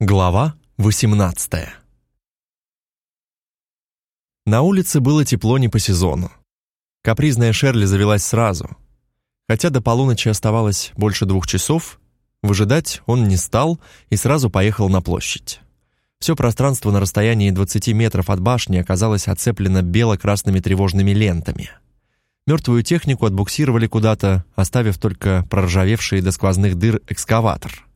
Глава 18 На улице было тепло не по сезону. Капризная Шерли завелась сразу. Хотя до полуночи оставалось больше двух часов, выжидать он не стал и сразу поехал на площадь. Все пространство на расстоянии 20 метров от башни оказалось оцеплено бело-красными тревожными лентами. Мертвую технику отбуксировали куда-то, оставив только проржавевший до сквозных дыр экскаватор —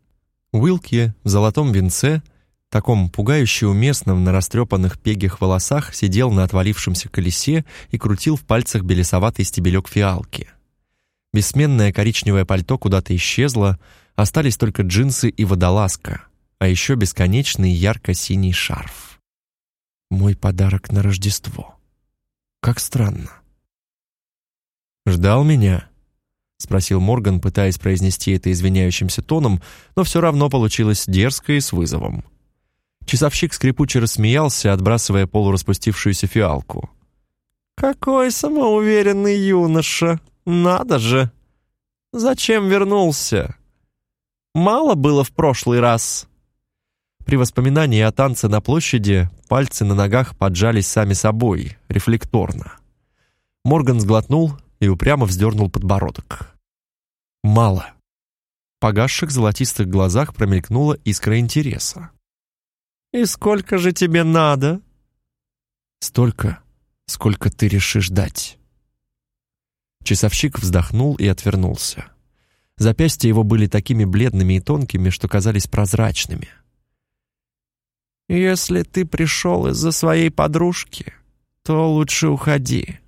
Уилки в золотом венце, таком пугающе уместном на растрепанных пегих волосах, сидел на отвалившемся колесе и крутил в пальцах белесоватый стебелек фиалки. Бессменное коричневое пальто куда-то исчезло, остались только джинсы и водолазка, а еще бесконечный ярко-синий шарф. Мой подарок на Рождество. Как странно. Ждал меня спросил Морган, пытаясь произнести это извиняющимся тоном, но все равно получилось дерзко и с вызовом. Часовщик скрипуче рассмеялся, отбрасывая полураспустившуюся фиалку. «Какой самоуверенный юноша! Надо же! Зачем вернулся? Мало было в прошлый раз!» При воспоминании о танце на площади пальцы на ногах поджались сами собой, рефлекторно. Морган сглотнул и упрямо вздернул подбородок. Мало. В погасших золотистых глазах промелькнула искра интереса. «И сколько же тебе надо?» «Столько, сколько ты решишь дать». Часовщик вздохнул и отвернулся. Запястья его были такими бледными и тонкими, что казались прозрачными. «Если ты пришел из-за своей подружки, то лучше уходи».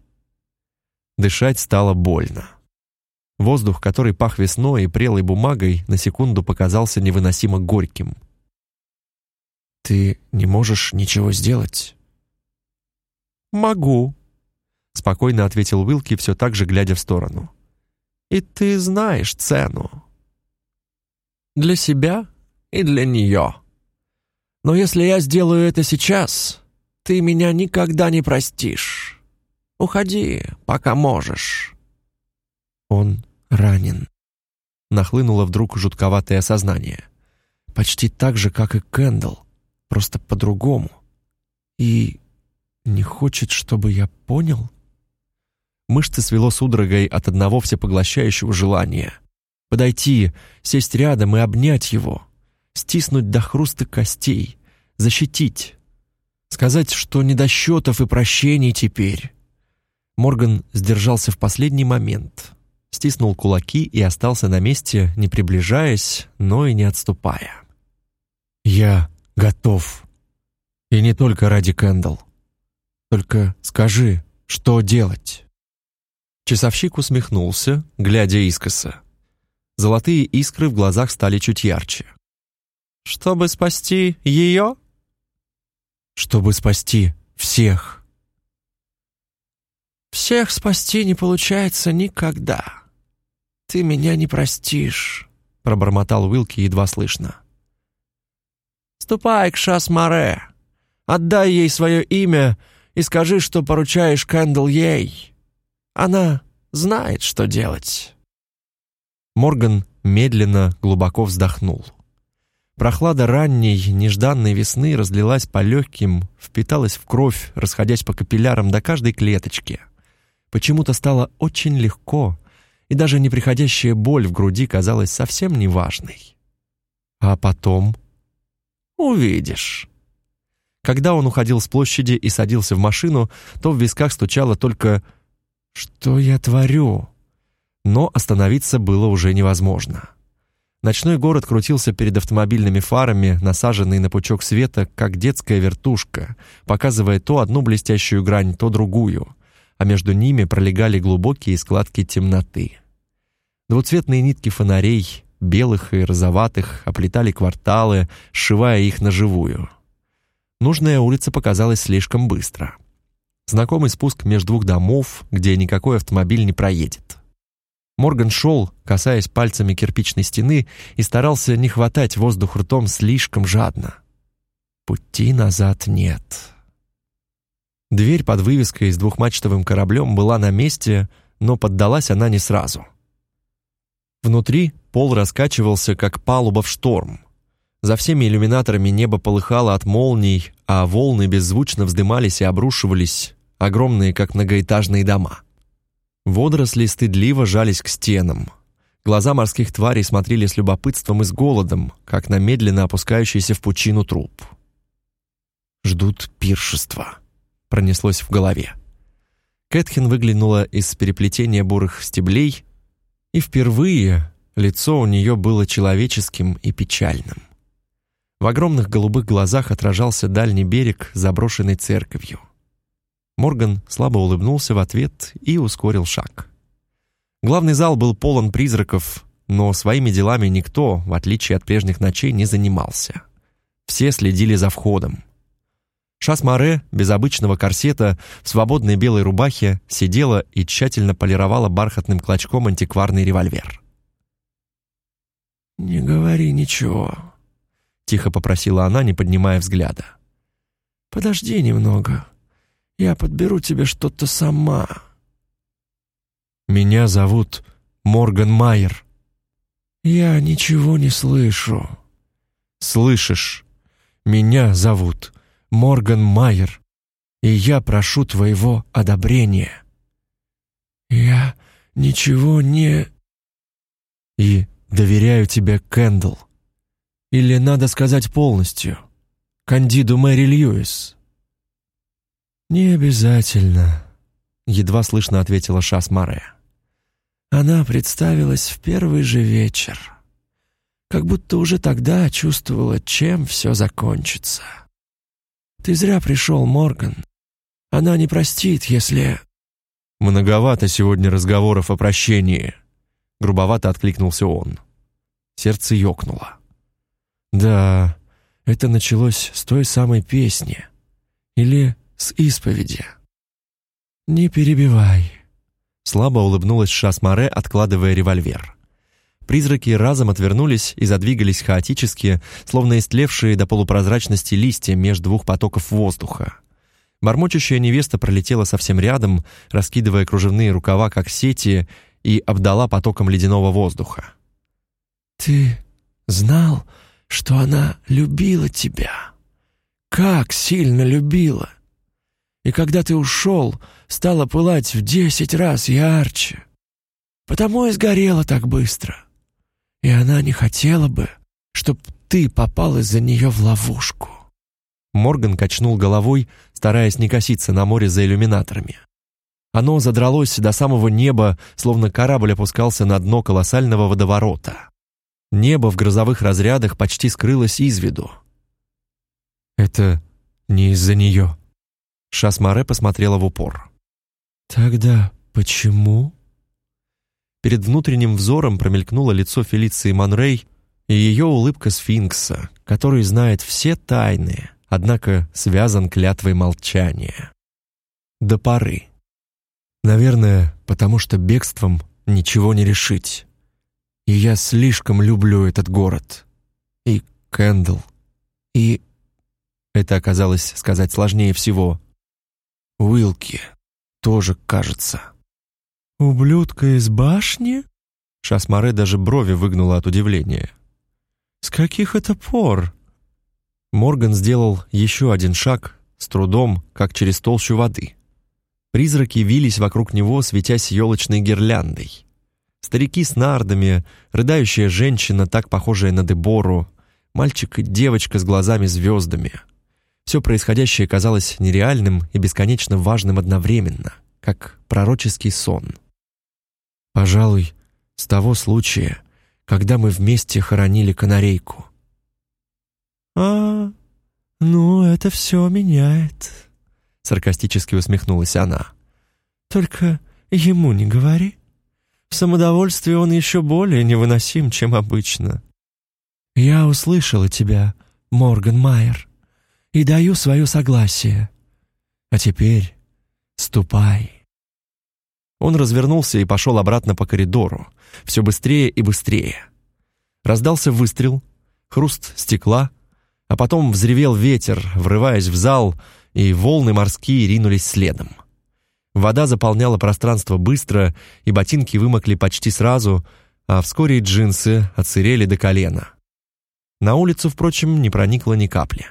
Дышать стало больно. Воздух, который пах весной и прелой бумагой, на секунду показался невыносимо горьким. «Ты не можешь ничего сделать?» «Могу», — спокойно ответил Уилки, все так же глядя в сторону. «И ты знаешь цену. Для себя и для нее. Но если я сделаю это сейчас, ты меня никогда не простишь. Уходи, пока можешь». Он ранен. Нахлынуло вдруг жутковатое осознание. Почти так же, как и Кэндалл, просто по-другому. И не хочет, чтобы я понял? Мышцы свело судорогой от одного всепоглощающего желания. Подойти, сесть рядом и обнять его. Стиснуть до хруста костей. Защитить. Сказать, что не до счетов и прощений теперь. Морган сдержался в последний момент, стиснул кулаки и остался на месте, не приближаясь, но и не отступая. «Я готов. И не только ради Кэндалл. Только скажи, что делать?» Часовщик усмехнулся, глядя искоса. Золотые искры в глазах стали чуть ярче. «Чтобы спасти ее?» «Чтобы спасти всех». «Всех спасти не получается никогда», «Ты меня не простишь», — пробормотал Уилки едва слышно. «Ступай к Шас-Море, отдай ей свое имя и скажи, что поручаешь Кэндл ей. Она знает, что делать». Морган медленно, глубоко вздохнул. Прохлада ранней, нежданной весны разлилась по легким, впиталась в кровь, расходясь по капиллярам до каждой клеточки. Почему-то стало очень легко, и даже неприходящая боль в груди казалась совсем неважной. А потом... Увидишь. Когда он уходил с площади и садился в машину, то в висках стучало только «Что я творю?». Но остановиться было уже невозможно. Ночной город крутился перед автомобильными фарами, насаженный на пучок света, как детская вертушка, показывая то одну блестящую грань, то другую, а между ними пролегали глубокие складки темноты. Двуцветные нитки фонарей, белых и розоватых, оплетали кварталы, сшивая их на живую. Нужная улица показалась слишком быстро. Знакомый спуск между двух домов, где никакой автомобиль не проедет. Морган шел, касаясь пальцами кирпичной стены, и старался не хватать воздух ртом слишком жадно. Пути назад нет. Дверь под вывеской с двухмачтовым кораблем была на месте, но поддалась она не сразу — Внутри пол раскачивался, как палуба в шторм. За всеми иллюминаторами небо полыхало от молний, а волны беззвучно вздымались и обрушивались, огромные, как многоэтажные дома. Водоросли стыдливо жались к стенам. Глаза морских тварей смотрели с любопытством и с голодом, как на медленно опускающийся в пучину труп. «Ждут пиршества», — пронеслось в голове. Кэтхин выглянула из переплетения бурых стеблей, и впервые лицо у нее было человеческим и печальным. В огромных голубых глазах отражался дальний берег, заброшенный церковью. Морган слабо улыбнулся в ответ и ускорил шаг. Главный зал был полон призраков, но своими делами никто, в отличие от прежних ночей, не занимался. Все следили за входом. Шас-Маре, без обычного корсета, в свободной белой рубахе, сидела и тщательно полировала бархатным клочком антикварный револьвер. «Не говори ничего», — тихо попросила она, не поднимая взгляда. «Подожди немного. Я подберу тебе что-то сама». «Меня зовут Морган Майер». «Я ничего не слышу». «Слышишь? Меня зовут Морган Майер, и я прошу твоего одобрения». «Я ничего не...» «И доверяю тебе, Кэндл». Или надо сказать полностью? Кандиду Мэри Льюис. Не обязательно, едва слышно ответила Шас Маре. Она представилась в первый же вечер. Как будто уже тогда чувствовала, чем все закончится. Ты зря пришел, Морган. Она не простит, если... Многовато сегодня разговоров о прощении. Грубовато откликнулся он. Сердце ёкнуло. Да, это началось с той самой песни. Или с исповеди. «Не перебивай», — слабо улыбнулась Шасмаре, откладывая револьвер. Призраки разом отвернулись и задвигались хаотически, словно истлевшие до полупрозрачности листья меж двух потоков воздуха. Бормочущая невеста пролетела совсем рядом, раскидывая кружевные рукава, как сети, и обдала потоком ледяного воздуха. «Ты знал, что она любила тебя. Как сильно любила. И когда ты ушел, стала пылать в десять раз ярче. Потому и сгорела так быстро. И она не хотела бы, чтоб ты попал из-за нее в ловушку. Морган качнул головой, стараясь не коситься на море за иллюминаторами. Оно задралось до самого неба, словно корабль опускался на дно колоссального водоворота. Небо в грозовых разрядах почти скрылось из виду. «Это не из-за нее». Шасмаре посмотрела в упор. «Тогда почему?» Перед внутренним взором промелькнуло лицо Фелиции Монрей и ее улыбка сфинкса, который знает все тайны, однако связан клятвой молчания. До поры. Наверное, потому что бегством ничего не решить. И я слишком люблю этот город. И Кэндл. И... Это оказалось сказать сложнее всего. Уилки тоже, кажется. «Ублюдка из башни?» Шасмаре даже брови выгнула от удивления. «С каких это пор?» Морган сделал еще один шаг, с трудом, как через толщу воды. Призраки вились вокруг него, светясь елочной гирляндой. Старики с нардами, рыдающая женщина, так похожая на Дебору, мальчик и девочка с глазами-звездами. Все происходящее казалось нереальным и бесконечно важным одновременно, как пророческий сон. Пожалуй, с того случая, когда мы вместе хоронили канарейку. «А, ну это все меняет», — саркастически усмехнулась она. «Только ему не говори». В самодовольстве он еще более невыносим, чем обычно. «Я услышала тебя, Морган Майер, и даю свое согласие. А теперь ступай». Он развернулся и пошел обратно по коридору, все быстрее и быстрее. Раздался выстрел, хруст стекла, а потом взревел ветер, врываясь в зал, и волны морские ринулись следом. Вода заполняла пространство быстро, и ботинки вымокли почти сразу, а вскоре и джинсы отсырели до колена. На улицу, впрочем, не проникло ни капли.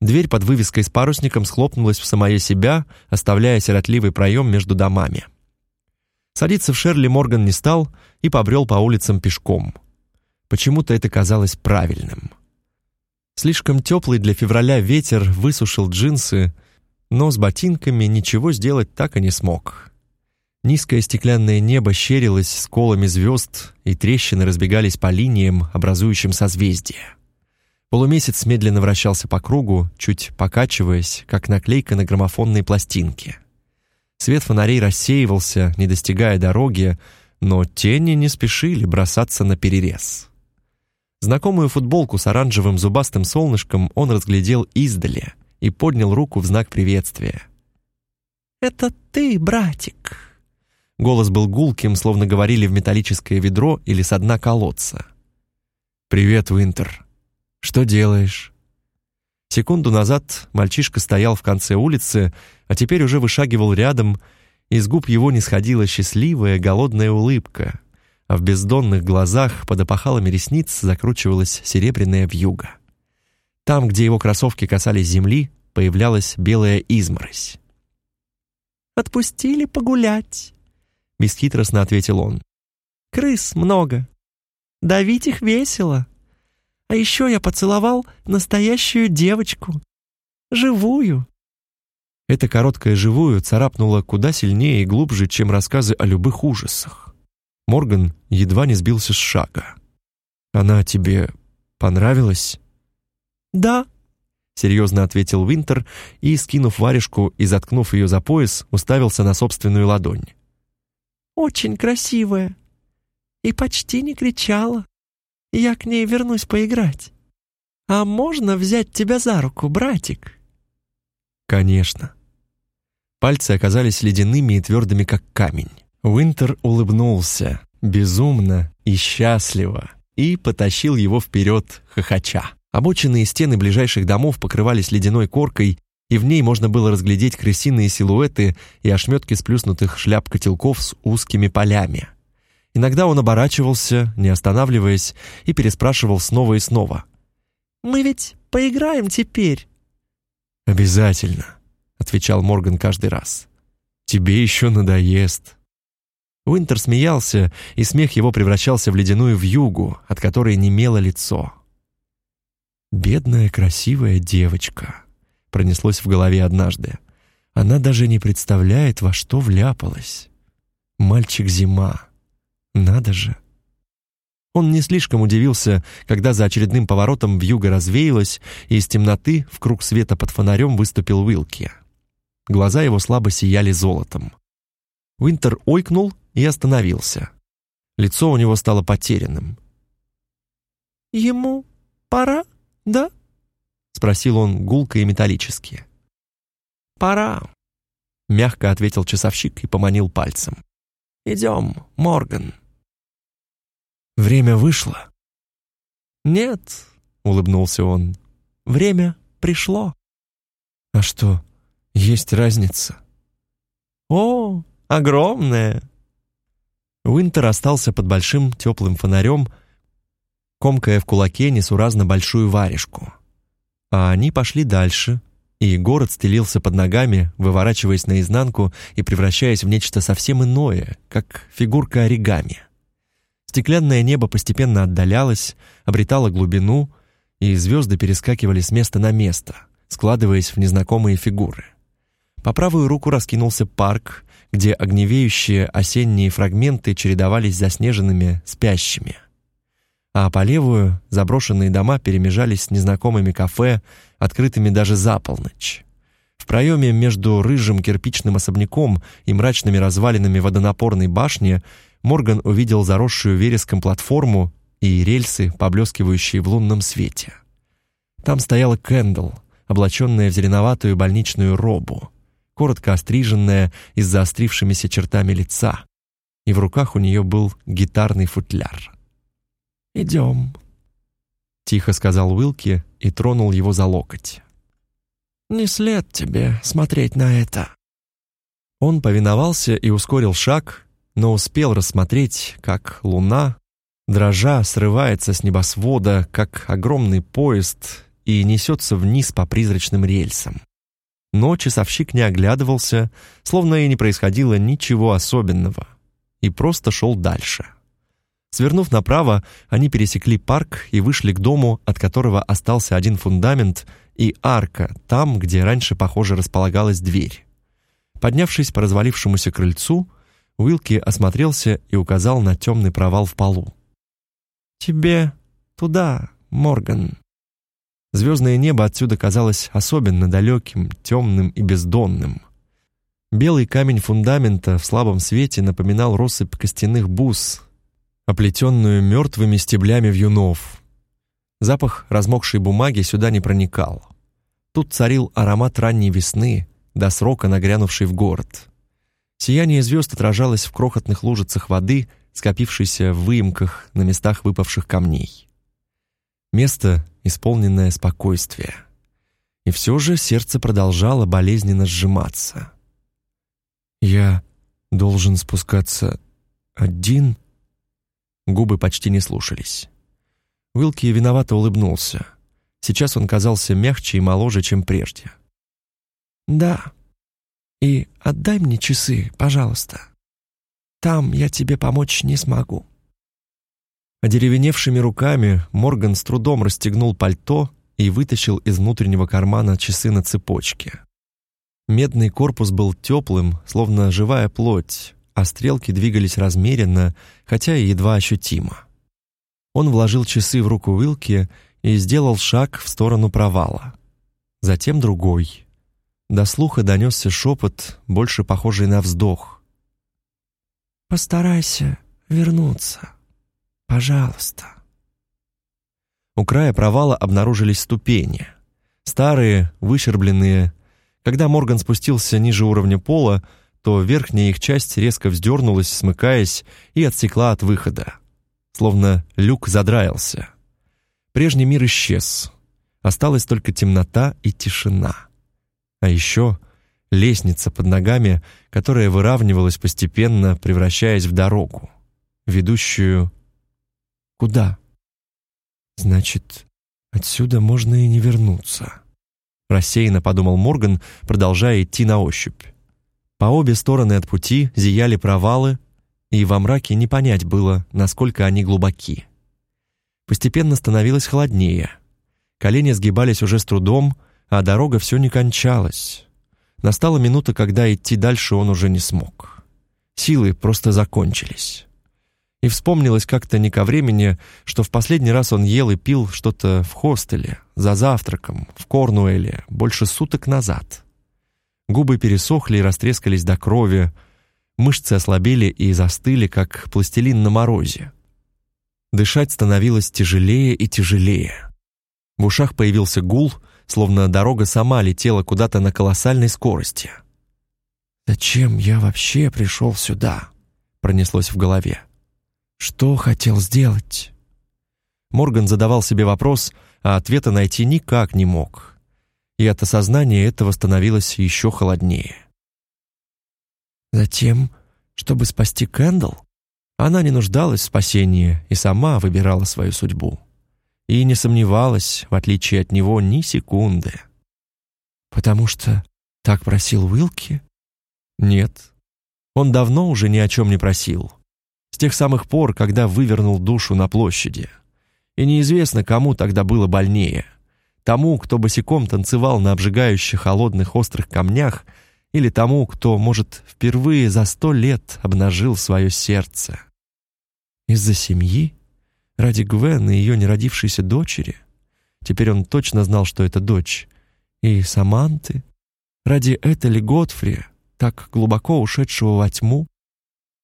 Дверь под вывеской с парусником схлопнулась в самое себя, оставляя сиротливый проем между домами. Садиться в Шерли Морган не стал и побрел по улицам пешком. Почему-то это казалось правильным. Слишком теплый для февраля ветер высушил джинсы, но с ботинками ничего сделать так и не смог. Низкое стеклянное небо щерилось сколами звезд, и трещины разбегались по линиям, образующим созвездия. Полумесяц медленно вращался по кругу, чуть покачиваясь, как наклейка на граммофонной пластинке. Свет фонарей рассеивался, не достигая дороги, но тени не спешили бросаться на перерез. Знакомую футболку с оранжевым зубастым солнышком он разглядел издали и поднял руку в знак приветствия. «Это ты, братик!» Голос был гулким, словно говорили в металлическое ведро или с дна колодца. «Привет, Винтер. Что делаешь?» Секунду назад мальчишка стоял в конце улицы, а теперь уже вышагивал рядом, и с губ его не сходила счастливая, голодная улыбка, а в бездонных глазах под опахалами ресниц закручивалась серебряная вьюга. Там, где его кроссовки касались земли, появлялась белая изморозь. «Отпустили погулять», — бесхитростно ответил он. «Крыс много. Давить их весело. А еще я поцеловал настоящую девочку. Живую». Это короткое «живую» царапнуло куда сильнее и глубже, чем рассказы о любых ужасах. Морган едва не сбился с шага. «Она тебе понравилась?» «Да», — серьезно ответил Винтер и, скинув варежку и заткнув ее за пояс, уставился на собственную ладонь. «Очень красивая. И почти не кричала. Я к ней вернусь поиграть. А можно взять тебя за руку, братик?» «Конечно». Пальцы оказались ледяными и твердыми, как камень. Уинтер улыбнулся, безумно и счастливо, и потащил его вперед, хохоча. Обочины и стены ближайших домов покрывались ледяной коркой, и в ней можно было разглядеть крысиные силуэты и ошметки сплюснутых шляп котелков с узкими полями. Иногда он оборачивался, не останавливаясь, и переспрашивал снова и снова. «Мы ведь поиграем теперь?» «Обязательно», — отвечал Морган каждый раз. «Тебе еще надоест». Уинтер смеялся, и смех его превращался в ледяную вьюгу, от которой немело лицо. «Бедная красивая девочка», — пронеслось в голове однажды. «Она даже не представляет, во что вляпалась. Мальчик-зима. Надо же». Он не слишком удивился, когда за очередным поворотом вьюга развеялась, и из темноты в круг света под фонарем выступил Уилки. Глаза его слабо сияли золотом. Уинтер ойкнул и остановился. Лицо у него стало потерянным. «Ему пора, да?» — спросил он гулко и металлически. «Пора», — мягко ответил часовщик и поманил пальцем. «Идем, Морган». Время вышло? Нет, улыбнулся он. Время пришло. А что, есть разница? О, огромная. Уинтер остался под большим теплым фонарем, комкая в кулаке несуразно большую варежку. А они пошли дальше, и город стелился под ногами, выворачиваясь наизнанку и превращаясь в нечто совсем иное, как фигурка оригами. Стеклянное небо постепенно отдалялось, обретало глубину, и звезды перескакивали с места на место, складываясь в незнакомые фигуры. По правую руку раскинулся парк, где огневеющие осенние фрагменты чередовались заснеженными спящими. А по левую заброшенные дома перемежались с незнакомыми кафе, открытыми даже за полночь. В проеме между рыжим кирпичным особняком и мрачными развалинами водонапорной башни Морган увидел заросшую вереском платформу и рельсы, поблескивающие в лунном свете. Там стояла Кэндл, облаченная в зеленоватую больничную робу, коротко остриженная и с заострившимися чертами лица, и в руках у нее был гитарный футляр. «Идем», — тихо сказал Уилки и тронул его за локоть. «Не след тебе смотреть на это». Он повиновался и ускорил шаг, но успел рассмотреть, как луна, дрожа срывается с небосвода, как огромный поезд, и несется вниз по призрачным рельсам. Но часовщик не оглядывался, словно и не происходило ничего особенного, и просто шел дальше. Свернув направо, они пересекли парк и вышли к дому, от которого остался один фундамент и арка, там, где раньше, похоже, располагалась дверь. Поднявшись по развалившемуся крыльцу, Уилки осмотрелся и указал на темный провал в полу. «Тебе туда, Морган». Звездное небо отсюда казалось особенно далеким, темным и бездонным. Белый камень фундамента в слабом свете напоминал россыпь костяных бус, оплетенную мертвыми стеблями вьюнов. Запах размокшей бумаги сюда не проникал. Тут царил аромат ранней весны, до срока нагрянувший в город. Сияние звезд отражалось в крохотных лужицах воды, скопившейся в выемках на местах выпавших камней. Место, исполненное спокойствия. И все же сердце продолжало болезненно сжиматься. «Я должен спускаться один?» Губы почти не слушались. Уилки виновато улыбнулся. Сейчас он казался мягче и моложе, чем прежде. «Да. И отдай мне часы, пожалуйста. Там я тебе помочь не смогу». Одеревеневшими руками Морган с трудом расстегнул пальто и вытащил из внутреннего кармана часы на цепочке. Медный корпус был теплым, словно живая плоть, а стрелки двигались размеренно, хотя и едва ощутимо. Он вложил часы в руку Уилки и сделал шаг в сторону провала. Затем другой. До слуха донесся шепот, больше похожий на вздох. «Постарайся вернуться, пожалуйста». У края провала обнаружились ступени. Старые, выщербленные. Когда Морган спустился ниже уровня пола, то верхняя их часть резко вздернулась, смыкаясь, и отсекла от выхода. Словно люк задраился. Прежний мир исчез. Осталась только темнота и тишина. А еще лестница под ногами, которая выравнивалась постепенно, превращаясь в дорогу, ведущую куда? Значит, отсюда можно и не вернуться. Рассеянно подумал Морган, продолжая идти на ощупь. По обе стороны от пути зияли провалы, и во мраке не понять было, насколько они глубоки. Постепенно становилось холоднее. Колени сгибались уже с трудом, а дорога все не кончалась. Настала минута, когда идти дальше он уже не смог. Силы просто закончились. И вспомнилось как-то не ко времени, что в последний раз он ел и пил что-то в хостеле, за завтраком, в Корнуэле, больше суток назад. Губы пересохли и растрескались до крови, мышцы ослабели и застыли, как пластилин на морозе. Дышать становилось тяжелее и тяжелее. В ушах появился гул, словно дорога сама летела куда-то на колоссальной скорости. «Зачем я вообще пришел сюда?» пронеслось в голове. «Что хотел сделать?» Морган задавал себе вопрос, а ответа найти никак не мог и от осознания этого становилось еще холоднее. Затем, чтобы спасти Кэндл, она не нуждалась в спасении и сама выбирала свою судьбу. И не сомневалась, в отличие от него, ни секунды. Потому что так просил Уилки? Нет. Он давно уже ни о чем не просил. С тех самых пор, когда вывернул душу на площади. И неизвестно, кому тогда было больнее — Тому, кто босиком танцевал на обжигающих холодных острых камнях, или тому, кто, может, впервые за сто лет обнажил свое сердце. Из-за семьи? Ради Гвен и ее неродившейся дочери? Теперь он точно знал, что это дочь. И Саманты? Ради Этели Готфри, так глубоко ушедшего во тьму?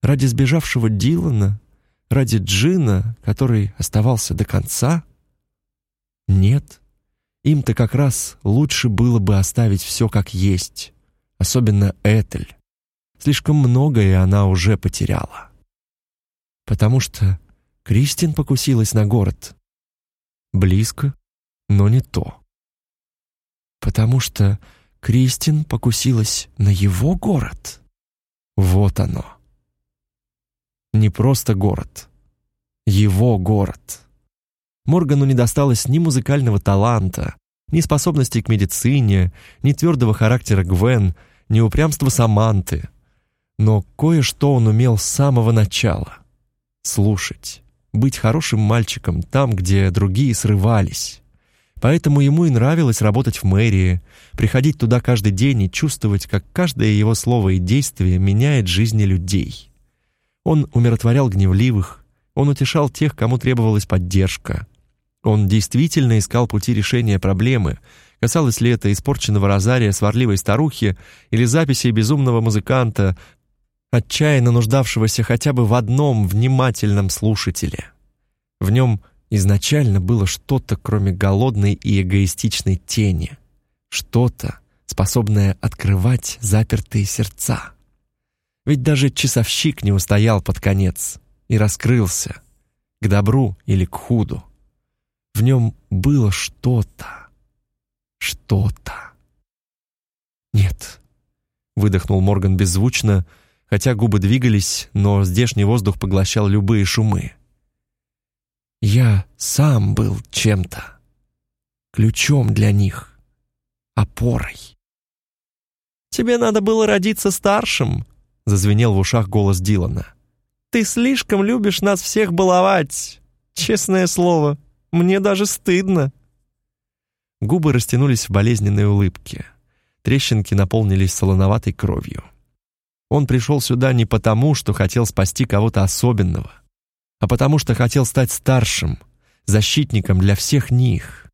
Ради сбежавшего Дилана? Ради Джина, который оставался до конца? Нет. Им-то как раз лучше было бы оставить все как есть, особенно Этель. Слишком многое она уже потеряла. Потому что Кристин покусилась на город. Близко, но не то. Потому что Кристин покусилась на его город. Вот оно. Не просто город. его город. Моргану не досталось ни музыкального таланта, ни способностей к медицине, ни твердого характера Гвен, ни упрямства Саманты. Но кое-что он умел с самого начала — слушать, быть хорошим мальчиком там, где другие срывались. Поэтому ему и нравилось работать в мэрии, приходить туда каждый день и чувствовать, как каждое его слово и действие меняет жизни людей. Он умиротворял гневливых, он утешал тех, кому требовалась поддержка. Он действительно искал пути решения проблемы, касалось ли это испорченного розария сварливой старухи или записи безумного музыканта, отчаянно нуждавшегося хотя бы в одном внимательном слушателе. В нем изначально было что-то, кроме голодной и эгоистичной тени, что-то, способное открывать запертые сердца. Ведь даже часовщик не устоял под конец и раскрылся, к добру или к худу. В нем было что-то, что-то. «Нет», — выдохнул Морган беззвучно, хотя губы двигались, но здешний воздух поглощал любые шумы. «Я сам был чем-то, ключом для них, опорой». «Тебе надо было родиться старшим», — зазвенел в ушах голос Дилана. «Ты слишком любишь нас всех баловать, честное слово». Мне даже стыдно». Губы растянулись в болезненной улыбке. Трещинки наполнились солоноватой кровью. Он пришел сюда не потому, что хотел спасти кого-то особенного, а потому что хотел стать старшим, защитником для всех них.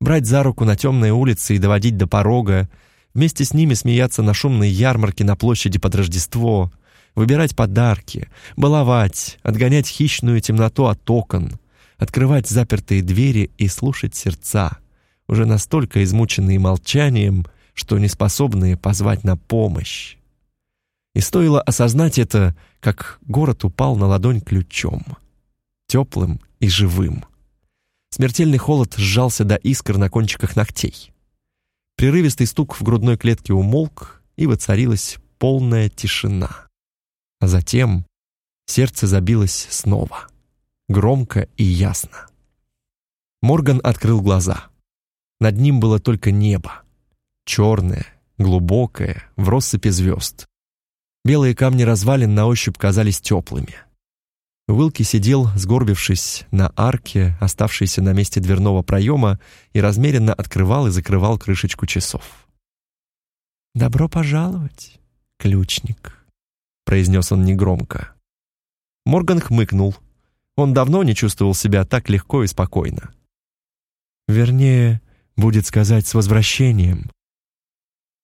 Брать за руку на темные улицы и доводить до порога, вместе с ними смеяться на шумной ярмарке на площади под Рождество, выбирать подарки, баловать, отгонять хищную темноту от окон — открывать запертые двери и слушать сердца, уже настолько измученные молчанием, что не способные позвать на помощь. И стоило осознать это, как город упал на ладонь ключом, теплым и живым. Смертельный холод сжался до искр на кончиках ногтей. Прерывистый стук в грудной клетке умолк, и воцарилась полная тишина. А затем сердце забилось снова громко и ясно. Морган открыл глаза. Над ним было только небо. Черное, глубокое, в россыпи звезд. Белые камни развалин на ощупь казались теплыми. Уилки сидел, сгорбившись на арке, оставшейся на месте дверного проема, и размеренно открывал и закрывал крышечку часов. «Добро пожаловать, ключник», — произнес он негромко. Морган хмыкнул, он давно не чувствовал себя так легко и спокойно. Вернее, будет сказать с возвращением.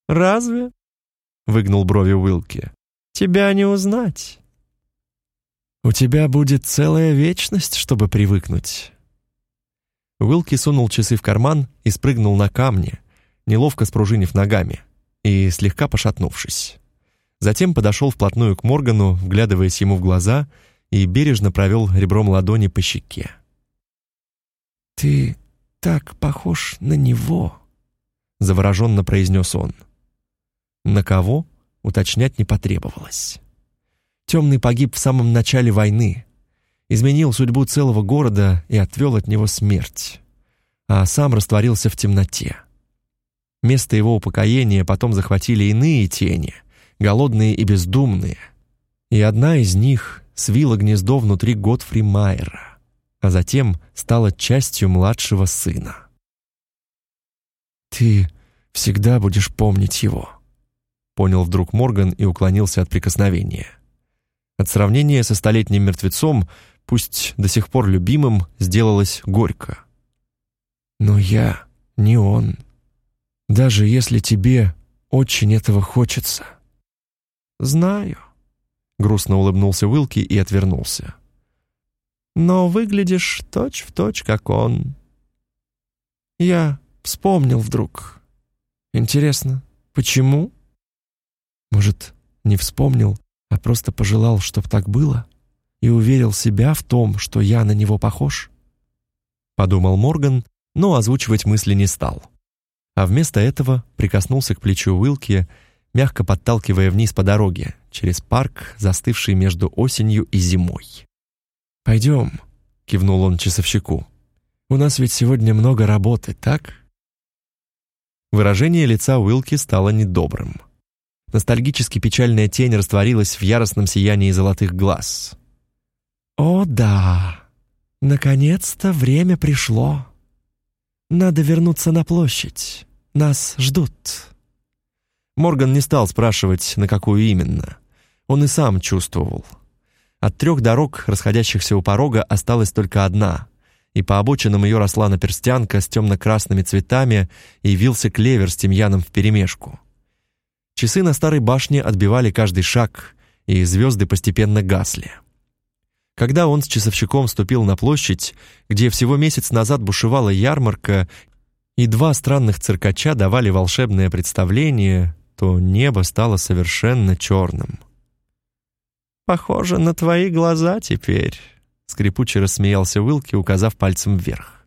«Разве?» — выгнул брови Уилки. «Тебя не узнать». «У тебя будет целая вечность, чтобы привыкнуть». Уилки сунул часы в карман и спрыгнул на камни, неловко спружинив ногами и слегка пошатнувшись. Затем подошел вплотную к Моргану, вглядываясь ему в глаза — и бережно провел ребром ладони по щеке. «Ты так похож на него», — завороженно произнес он. На кого уточнять не потребовалось. Темный погиб в самом начале войны, изменил судьбу целого города и отвел от него смерть, а сам растворился в темноте. Место его упокоения потом захватили иные тени, голодные и бездумные, и одна из них свила гнездо внутри Готфри Майера, а затем стала частью младшего сына. «Ты всегда будешь помнить его», — понял вдруг Морган и уклонился от прикосновения. От сравнения со столетним мертвецом, пусть до сих пор любимым, сделалось горько. «Но я не он, даже если тебе очень этого хочется». «Знаю», Грустно улыбнулся Уилки и отвернулся. «Но выглядишь точь-в-точь, точь, как он». Я вспомнил вдруг. Интересно, почему? Может, не вспомнил, а просто пожелал, чтоб так было? И уверил себя в том, что я на него похож? Подумал Морган, но озвучивать мысли не стал. А вместо этого прикоснулся к плечу Уилки, мягко подталкивая вниз по дороге, через парк, застывший между осенью и зимой. «Пойдем, кивнул он часовщику. «У нас ведь сегодня много работы, так?» Выражение лица Уилки стало недобрым. Ностальгически печальная тень растворилась в яростном сиянии золотых глаз. «О, да! Наконец-то время пришло. Надо вернуться на площадь. Нас ждут». Морган не стал спрашивать, на какую именно. Он и сам чувствовал. От трех дорог, расходящихся у порога, осталась только одна, и по обочинам ее росла наперстянка с темно-красными цветами и вился клевер с тимьяном вперемешку. Часы на старой башне отбивали каждый шаг, и звезды постепенно гасли. Когда он с часовщиком ступил на площадь, где всего месяц назад бушевала ярмарка, и два странных циркача давали волшебное представление, то небо стало совершенно черным. «Похоже на твои глаза теперь», — скрипуче рассмеялся Уилки, указав пальцем вверх.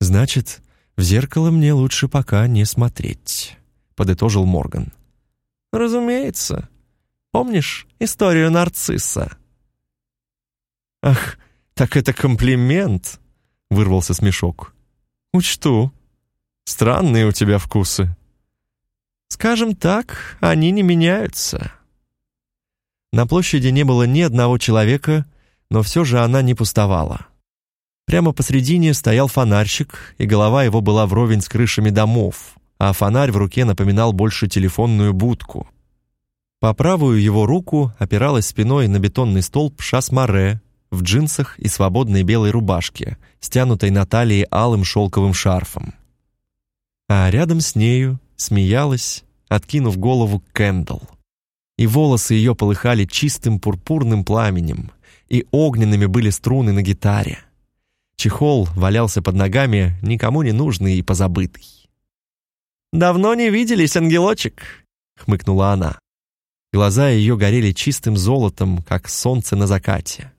«Значит, в зеркало мне лучше пока не смотреть», — подытожил Морган. «Разумеется. Помнишь историю нарцисса?» «Ах, так это комплимент!» — вырвался смешок. «Учту. Странные у тебя вкусы». «Скажем так, они не меняются». На площади не было ни одного человека, но все же она не пустовала. Прямо посредине стоял фонарщик, и голова его была вровень с крышами домов, а фонарь в руке напоминал больше телефонную будку. По правую его руку опиралась спиной на бетонный столб Шасмаре в джинсах и свободной белой рубашке, стянутой на талии алым шелковым шарфом. А рядом с нею смеялась, откинув голову, Кэндалл и волосы ее полыхали чистым пурпурным пламенем, и огненными были струны на гитаре. Чехол валялся под ногами, никому не нужный и позабытый. «Давно не виделись, ангелочек!» — хмыкнула она. Глаза ее горели чистым золотом, как солнце на закате.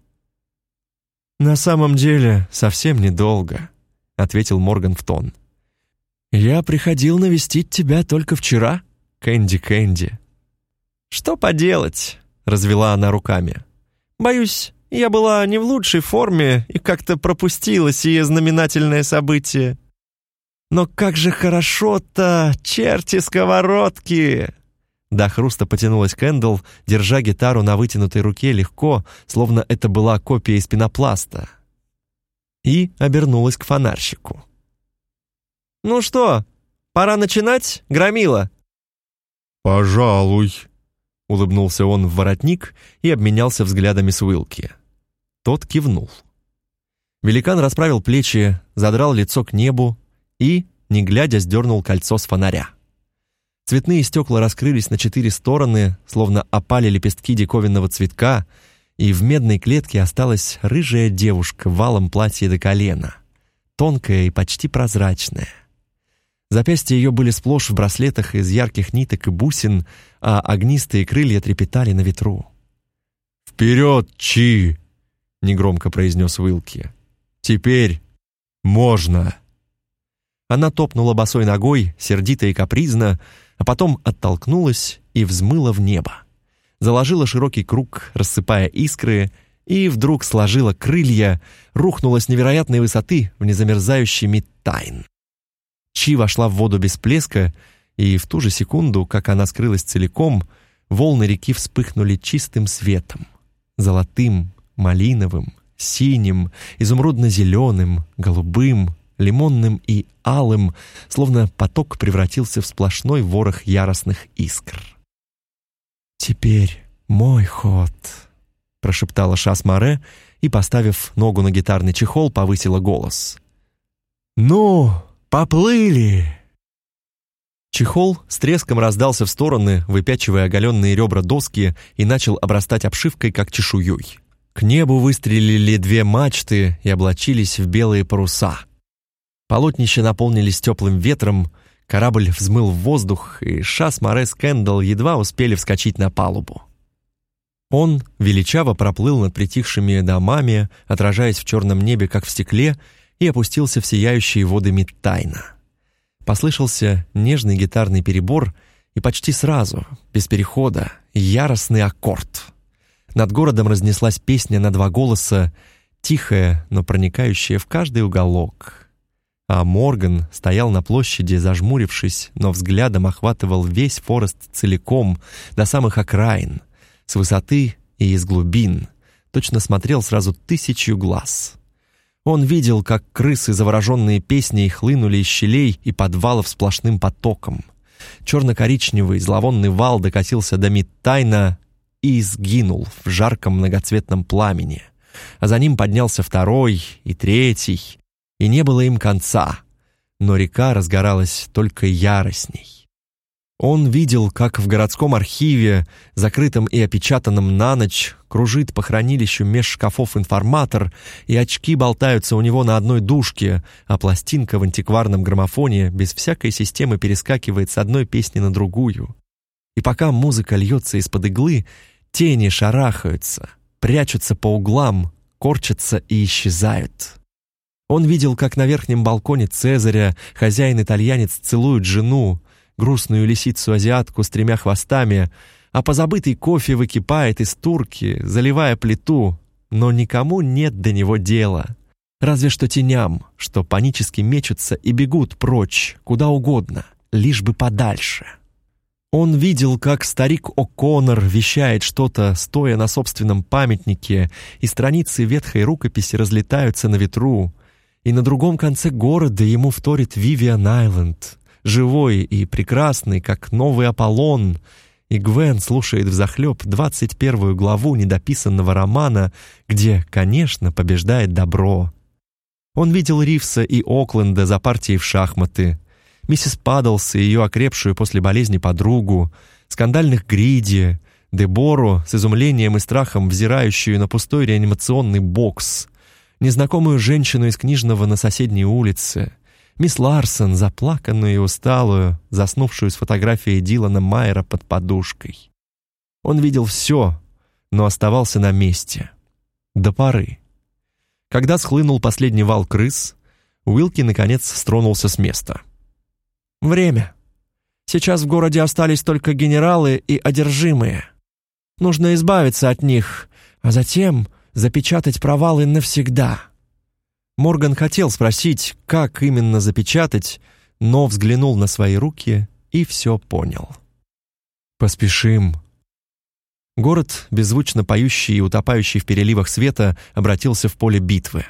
«На самом деле, совсем недолго», — ответил Морган в тон. «Я приходил навестить тебя только вчера, Кэнди Кэнди. «Что поделать?» — развела она руками. «Боюсь, я была не в лучшей форме и как-то пропустила сие знаменательное событие. Но как же хорошо-то, черти-сковородки!» До хруста потянулась Кэндл, держа гитару на вытянутой руке легко, словно это была копия из пенопласта. И обернулась к фонарщику. «Ну что, пора начинать, Громила?» «Пожалуй», Улыбнулся он в воротник и обменялся взглядами с Уилки. Тот кивнул. Великан расправил плечи, задрал лицо к небу и, не глядя, сдернул кольцо с фонаря. Цветные стекла раскрылись на четыре стороны, словно опали лепестки диковинного цветка, и в медной клетке осталась рыжая девушка в валом платье до колена, тонкая и почти прозрачная. Запястья ее были сплошь в браслетах из ярких ниток и бусин, а огнистые крылья трепетали на ветру. «Вперед, Чи!» — негромко произнес Уилки. «Теперь можно!» Она топнула босой ногой, сердито и капризно, а потом оттолкнулась и взмыла в небо. Заложила широкий круг, рассыпая искры, и вдруг сложила крылья, рухнула с невероятной высоты в незамерзающий Миттайн. Чи вошла в воду без плеска, и в ту же секунду, как она скрылась целиком, волны реки вспыхнули чистым светом. Золотым, малиновым, синим, изумрудно-зеленым, голубым, лимонным и алым, словно поток превратился в сплошной ворох яростных искр. «Теперь мой ход», — прошептала Шас-Маре и, поставив ногу на гитарный чехол, повысила голос. «Ну, «Поплыли!» Чехол с треском раздался в стороны, выпячивая оголенные ребра доски и начал обрастать обшивкой, как чешуей. К небу выстрелили две мачты и облачились в белые паруса. Полотнища наполнились теплым ветром, корабль взмыл в воздух, и Шас, Морес, Кэндалл едва успели вскочить на палубу. Он величаво проплыл над притихшими домами, отражаясь в черном небе, как в стекле, и опустился в сияющие воды Мидтайна. Послышался нежный гитарный перебор, и почти сразу, без перехода, яростный аккорд. Над городом разнеслась песня на два голоса тихая, но проникающая в каждый уголок. А Морган стоял на площади, зажмурившись, но взглядом охватывал весь Форест целиком, до самых окраин, с высоты и из глубин, точно смотрел сразу тысячу глаз. Он видел, как крысы, завороженные песней, хлынули из щелей и подвалов сплошным потоком. Черно-коричневый зловонный вал докатился до Миттайна и сгинул в жарком многоцветном пламени. А за ним поднялся второй и третий, и не было им конца. Но река разгоралась только яростней. Он видел, как в городском архиве, закрытом и опечатанном на ночь, кружит по хранилищу меж шкафов информатор, и очки болтаются у него на одной дужке, а пластинка в антикварном граммофоне без всякой системы перескакивает с одной песни на другую. И пока музыка льется из-под иглы, тени шарахаются, прячутся по углам, корчатся и исчезают. Он видел, как на верхнем балконе Цезаря хозяин-итальянец целует жену, грустную лисицу-азиатку с тремя хвостами, а позабытый кофе выкипает из турки, заливая плиту, но никому нет до него дела. Разве что теням, что панически мечутся и бегут прочь, куда угодно, лишь бы подальше. Он видел, как старик О'Коннор вещает что-то, стоя на собственном памятнике, и страницы ветхой рукописи разлетаются на ветру, и на другом конце города ему вторит Вивиан Айленд, живой и прекрасный, как новый Аполлон, и Гвен слушает взахлеб двадцать первую главу недописанного романа, где, конечно, побеждает добро. Он видел Ривса и Окленда за партией в шахматы, миссис Падлс и ее окрепшую после болезни подругу, скандальных Гриди, Дебору с изумлением и страхом взирающую на пустой реанимационный бокс, незнакомую женщину из книжного на соседней улице — Мисс Ларсон, заплаканную и усталую, заснувшую с фотографией Дилана Майера под подушкой. Он видел все, но оставался на месте. До поры. Когда схлынул последний вал крыс, Уилки наконец стронулся с места. «Время. Сейчас в городе остались только генералы и одержимые. Нужно избавиться от них, а затем запечатать провалы навсегда». Морган хотел спросить, как именно запечатать, но взглянул на свои руки и все понял. «Поспешим». Город, беззвучно поющий и утопающий в переливах света, обратился в поле битвы.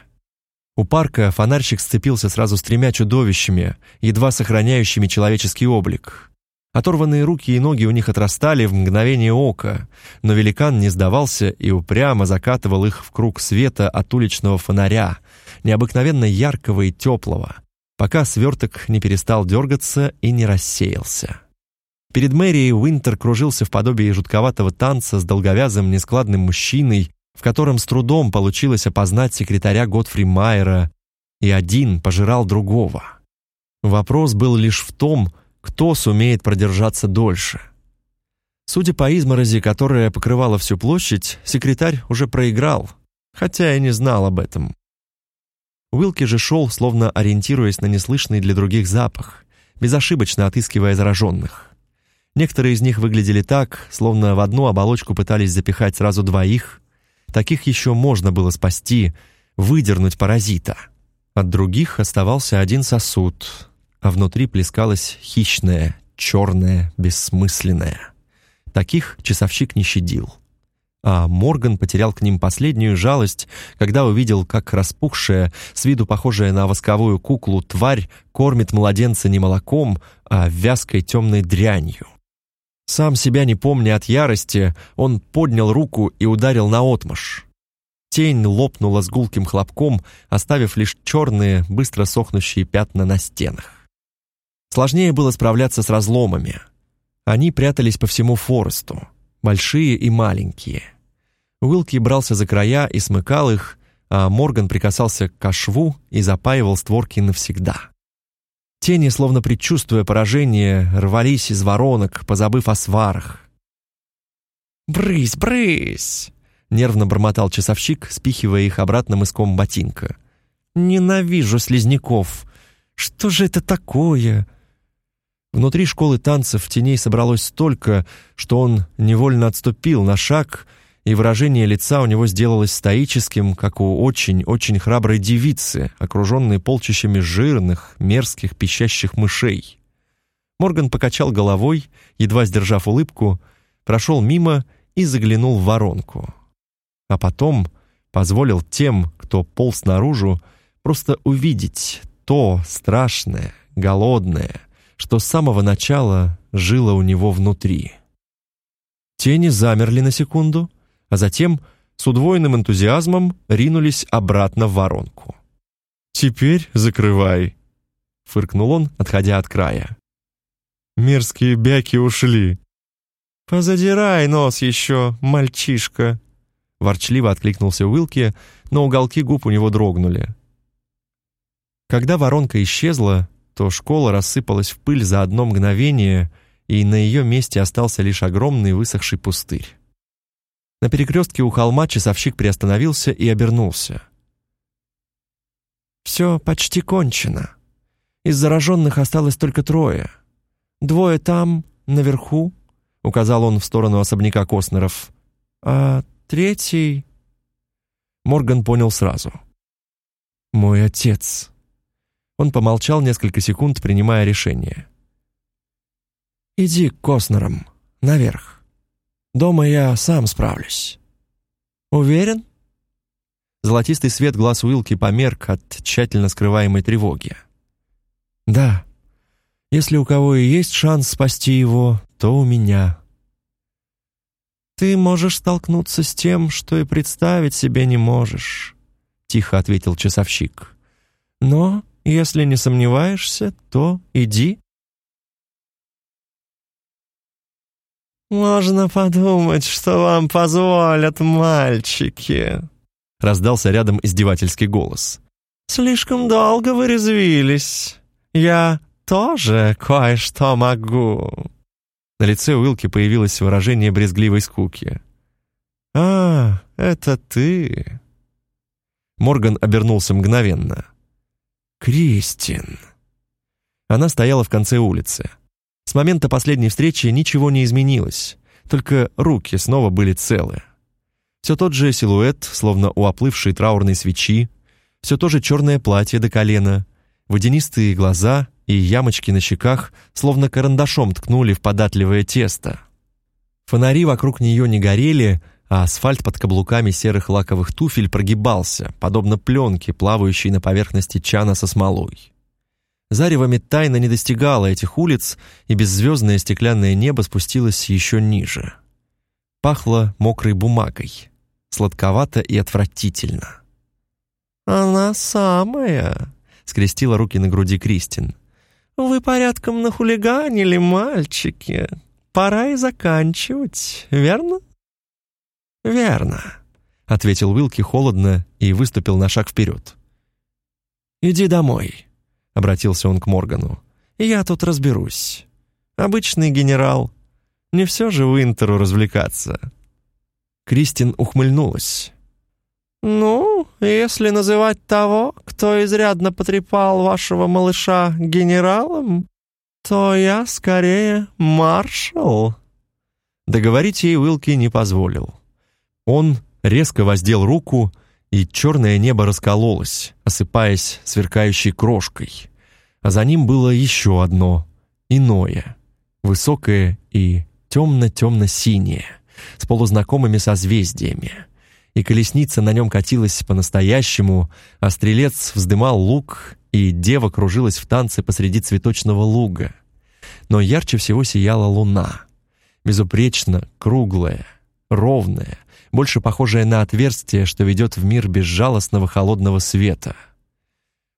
У парка фонарщик сцепился сразу с тремя чудовищами, едва сохраняющими человеческий облик. Оторванные руки и ноги у них отрастали в мгновение ока, но великан не сдавался и упрямо закатывал их в круг света от уличного фонаря, необыкновенно яркого и теплого, пока сверток не перестал дергаться и не рассеялся. Перед мэрией Уинтер кружился в подобии жутковатого танца с долговязым нескладным мужчиной, в котором с трудом получилось опознать секретаря Готфри Майера, и один пожирал другого. Вопрос был лишь в том, кто сумеет продержаться дольше. Судя по изморози, которая покрывала всю площадь, секретарь уже проиграл, хотя и не знал об этом. Уилки же шел, словно ориентируясь на неслышный для других запах, безошибочно отыскивая зараженных. Некоторые из них выглядели так, словно в одну оболочку пытались запихать сразу двоих. Таких еще можно было спасти, выдернуть паразита. От других оставался один сосуд, а внутри плескалось хищное, черное, бессмысленное. Таких часовщик не щадил. А Морган потерял к ним последнюю жалость, когда увидел, как распухшая, с виду похожая на восковую куклу, тварь кормит младенца не молоком, а вязкой темной дрянью. Сам себя не помня от ярости, он поднял руку и ударил на отмаш. Тень лопнула с гулким хлопком, оставив лишь черные, быстро сохнущие пятна на стенах. Сложнее было справляться с разломами. Они прятались по всему Форесту, большие и маленькие. Уилки брался за края и смыкал их, а Морган прикасался к шву и запаивал створки навсегда. Тени, словно предчувствуя поражение, рвались из воронок, позабыв о сварах. «Брысь, брысь!» — нервно бормотал часовщик, спихивая их обратно мыском ботинка. «Ненавижу слизняков! Что же это такое? Внутри школы танцев теней собралось столько, что он невольно отступил на шаг и выражение лица у него сделалось стоическим, как у очень-очень храброй девицы, окруженной полчищами жирных, мерзких, пищащих мышей. Морган покачал головой, едва сдержав улыбку, прошел мимо и заглянул в воронку. А потом позволил тем, кто полз наружу, просто увидеть то страшное, голодное, что с самого начала жило у него внутри. Тени замерли на секунду, а затем с удвоенным энтузиазмом ринулись обратно в воронку. «Теперь закрывай», — фыркнул он, отходя от края. «Мерзкие бяки ушли». «Позадирай нос еще, мальчишка», — ворчливо откликнулся Уилки, но уголки губ у него дрогнули. Когда воронка исчезла, то школа рассыпалась в пыль за одно мгновение, и на ее месте остался лишь огромный высохший пустырь. На перекрестке у холма часовщик приостановился и обернулся. «Все почти кончено. Из зараженных осталось только трое. Двое там, наверху», — указал он в сторону особняка Костнеров. «А третий...» Морган понял сразу. «Мой отец», он помолчал несколько секунд, принимая решение. «Иди к Коснерам, наверх. Дома я сам справлюсь». «Уверен?» Золотистый свет глаз Уилки померк от тщательно скрываемой тревоги. «Да. Если у кого и есть шанс спасти его, то у меня». «Ты можешь столкнуться с тем, что и представить себе не можешь», — тихо ответил часовщик. «Но если не сомневаешься, то иди. «Можно подумать, что вам позволят мальчики», — раздался рядом издевательский голос. «Слишком долго вы резвились. Я тоже кое-что могу». На лице Уилки появилось выражение брезгливой скуки. «А, это ты!» Морган обернулся мгновенно. Кристин. Она стояла в конце улицы. С момента последней встречи ничего не изменилось, только руки снова были целы. Все тот же силуэт, словно у оплывшей траурной свечи, все то же черное платье до колена, водянистые глаза и ямочки на щеках, словно карандашом ткнули в податливое тесто. Фонари вокруг нее не горели, а асфальт под каблуками серых лаковых туфель прогибался, подобно пленке, плавающей на поверхности чана со смолой. Заревами тайна не достигала этих улиц, и беззвездное стеклянное небо спустилось еще ниже. Пахло мокрой бумагой, сладковато и отвратительно. «Она самая!» — скрестила руки на груди Кристин. «Вы порядком нахулиганили, мальчики. Пора и заканчивать, верно?» «Верно», — ответил Уилки холодно и выступил на шаг вперед. «Иди домой», — обратился он к Моргану. «Я тут разберусь. Обычный генерал. Не все же Уинтеру развлекаться». Кристин ухмыльнулась. «Ну, если называть того, кто изрядно потрепал вашего малыша генералом, то я скорее маршал». Договорить ей Уилки не позволил. Он резко воздел руку, и черное небо раскололось, осыпаясь сверкающей крошкой. А за ним было еще одно, иное, высокое и темно-темно-синее, с полузнакомыми созвездиями. И колесница на нем катилась по-настоящему, а стрелец вздымал лук, и дева кружилась в танце посреди цветочного луга. Но ярче всего сияла луна, безупречно круглая, ровная, больше похожее на отверстие, что ведет в мир безжалостного холодного света.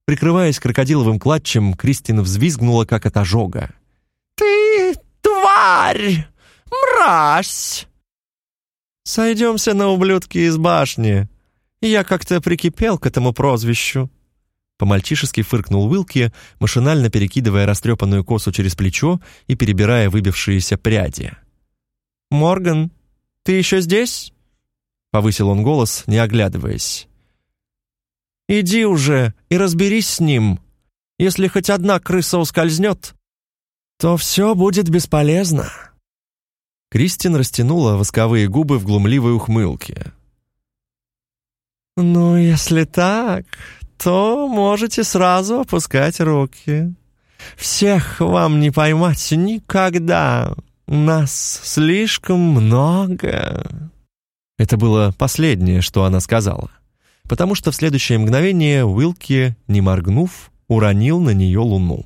Прикрываясь крокодиловым клатчем, Кристина взвизгнула, как от ожога. «Ты тварь! Мразь!» «Сойдемся на ублюдки из башни. Я как-то прикипел к этому прозвищу». По-мальчишески фыркнул Уилки, машинально перекидывая растрепанную косу через плечо и перебирая выбившиеся пряди. «Морган, ты еще здесь?» Повысил он голос, не оглядываясь. «Иди уже и разберись с ним. Если хоть одна крыса ускользнет, то все будет бесполезно». Кристин растянула восковые губы в глумливой ухмылке. «Ну, если так, то можете сразу опускать руки. Всех вам не поймать никогда. Нас слишком много». Это было последнее, что она сказала, потому что в следующее мгновение Уилки, не моргнув, уронил на нее луну.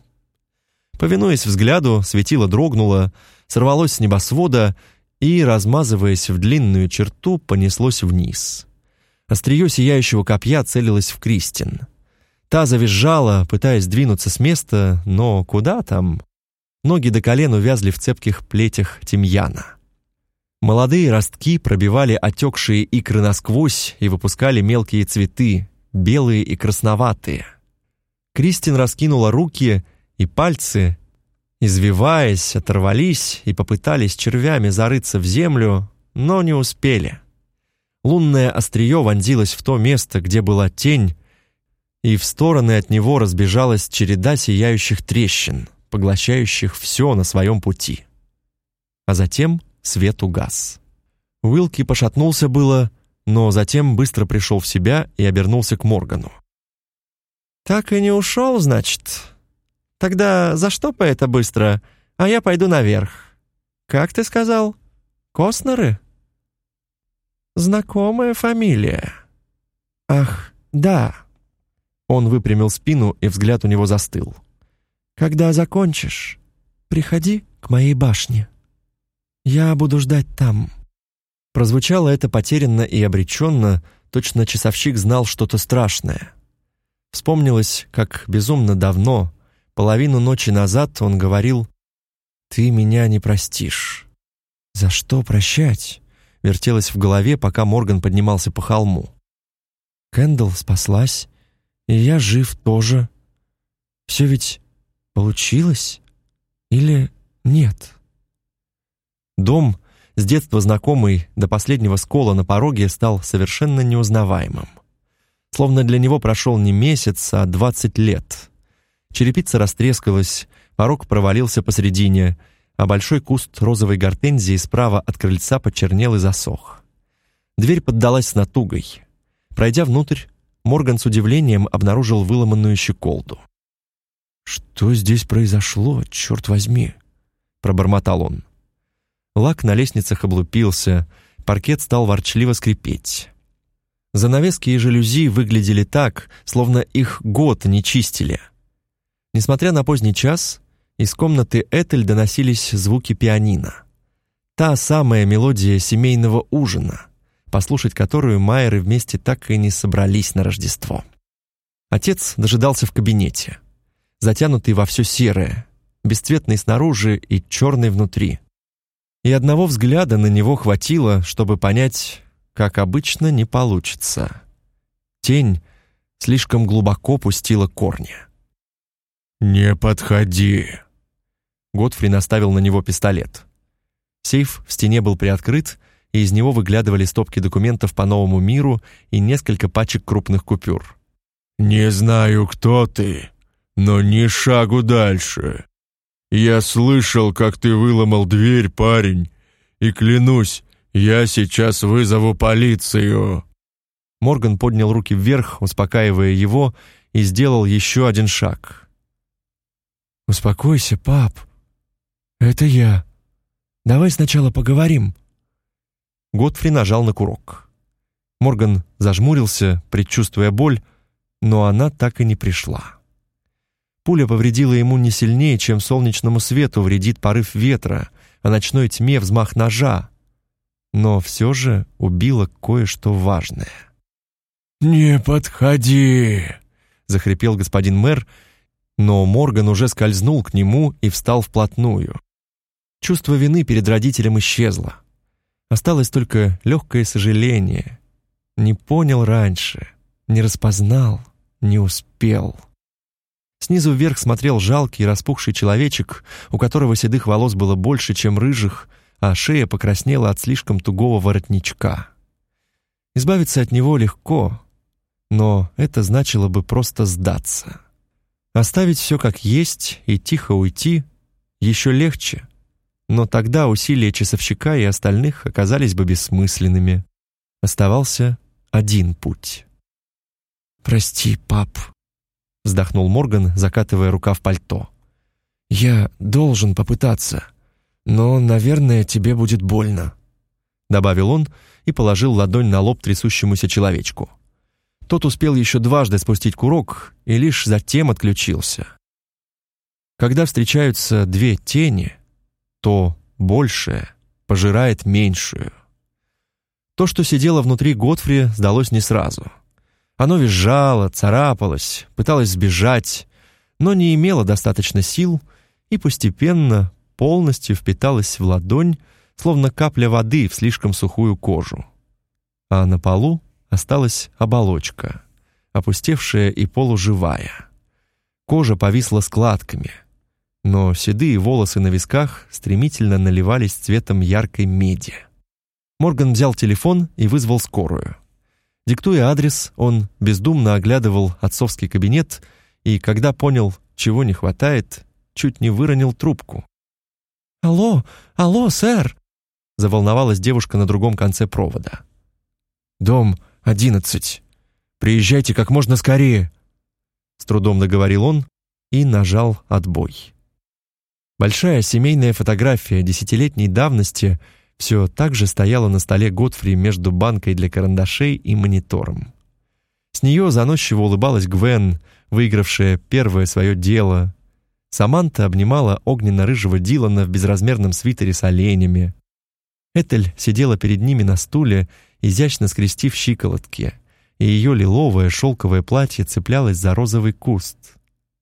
Повинуясь взгляду, светило дрогнуло, сорвалось с небосвода и, размазываясь в длинную черту, понеслось вниз. Острие сияющего копья целилось в Кристин. Та завизжала, пытаясь двинуться с места, но куда там? Ноги до колен увязли в цепких плетях тимьяна. Молодые ростки пробивали отекшие икры насквозь и выпускали мелкие цветы, белые и красноватые. Кристин раскинула руки, и пальцы, извиваясь, оторвались и попытались червями зарыться в землю, но не успели. Лунное острие вонзилось в то место, где была тень, и в стороны от него разбежалась череда сияющих трещин, поглощающих все на своем пути. А затем свет угас. Уилки пошатнулся было, но затем быстро пришел в себя и обернулся к Моргану. «Так и не ушел, значит? Тогда за что по это быстро, а я пойду наверх. Как ты сказал? Костнеры?» «Знакомая фамилия». «Ах, да». Он выпрямил спину, и взгляд у него застыл. «Когда закончишь, приходи к моей башне». Я буду ждать там». Прозвучало это потерянно и обреченно, точно часовщик знал что-то страшное. Вспомнилось, как безумно давно, половину ночи назад он говорил «Ты меня не простишь». «За что прощать?» вертелось в голове, пока Морган поднимался по холму. Кэндл спаслась, и я жив тоже. Все ведь получилось или нет?» Дом, с детства знакомый до последнего скола на пороге, стал совершенно неузнаваемым. Словно для него прошел не месяц, а двадцать лет. Черепица растрескалась, порог провалился посредине, а большой куст розовой гортензии справа от крыльца почернел и засох. Дверь поддалась с натугой. Пройдя внутрь, Морган с удивлением обнаружил выломанную щеколду. «Что здесь произошло, черт возьми?» — пробормотал он. Лак на лестницах облупился, паркет стал ворчливо скрипеть. Занавески и жалюзи выглядели так, словно их год не чистили. Несмотря на поздний час, из комнаты Этель доносились звуки пианино. Та самая мелодия семейного ужина, послушать которую Майеры вместе так и не собрались на Рождество. Отец дожидался в кабинете, затянутый во все серое, бесцветный снаружи и черный внутри и одного взгляда на него хватило, чтобы понять, как обычно не получится. Тень слишком глубоко пустила корни. «Не подходи!» Готфри наставил на него пистолет. Сейф в стене был приоткрыт, и из него выглядывали стопки документов по новому миру и несколько пачек крупных купюр. «Не знаю, кто ты, но ни шагу дальше. Я слышал, как ты выломал дверь, парень, и клянусь, я сейчас вызову полицию. Морган поднял руки вверх, успокаивая его, и сделал еще один шаг. Успокойся, пап. Это я. Давай сначала поговорим. Готфри нажал на курок. Морган зажмурился, предчувствуя боль, но она так и не пришла. Пуля повредила ему не сильнее, чем солнечному свету вредит порыв ветра, а ночной тьме взмах ножа. Но все же убила кое-что важное. «Не подходи!» — захрипел господин мэр, но Морган уже скользнул к нему и встал вплотную. Чувство вины перед родителем исчезло. Осталось только легкое сожаление. Не понял раньше, не распознал, не успел. Снизу вверх смотрел жалкий распухший человечек, у которого седых волос было больше, чем рыжих, а шея покраснела от слишком тугого воротничка. Избавиться от него легко, но это значило бы просто сдаться. Оставить все как есть и тихо уйти еще легче, но тогда усилия часовщика и остальных оказались бы бессмысленными. Оставался один путь. «Прости, пап», — вздохнул Морган, закатывая рука в пальто. «Я должен попытаться, но, наверное, тебе будет больно», — добавил он и положил ладонь на лоб трясущемуся человечку. Тот успел еще дважды спустить курок и лишь затем отключился. Когда встречаются две тени, то большее пожирает меньшую. То, что сидело внутри Готфри, сдалось не сразу. Оно визжало, царапалось, пыталось сбежать, но не имело достаточно сил и постепенно полностью впиталось в ладонь, словно капля воды в слишком сухую кожу. А на полу осталась оболочка, опустевшая и полуживая. Кожа повисла складками — но седые волосы на висках стремительно наливались цветом яркой меди. Морган взял телефон и вызвал скорую. Диктуя адрес, он бездумно оглядывал отцовский кабинет и, когда понял, чего не хватает, чуть не выронил трубку. «Алло, алло, сэр!» заволновалась девушка на другом конце провода. «Дом одиннадцать. Приезжайте как можно скорее!» С трудом договорил он и нажал отбой. Большая семейная фотография десятилетней давности все так же стояла на столе Готфри между банкой для карандашей и монитором. С нее заносчиво улыбалась Гвен, выигравшая первое свое дело. Саманта обнимала огненно-рыжего Дилана в безразмерном свитере с оленями. Этель сидела перед ними на стуле, изящно скрестив щиколотки, и ее лиловое шелковое платье цеплялось за розовый куст.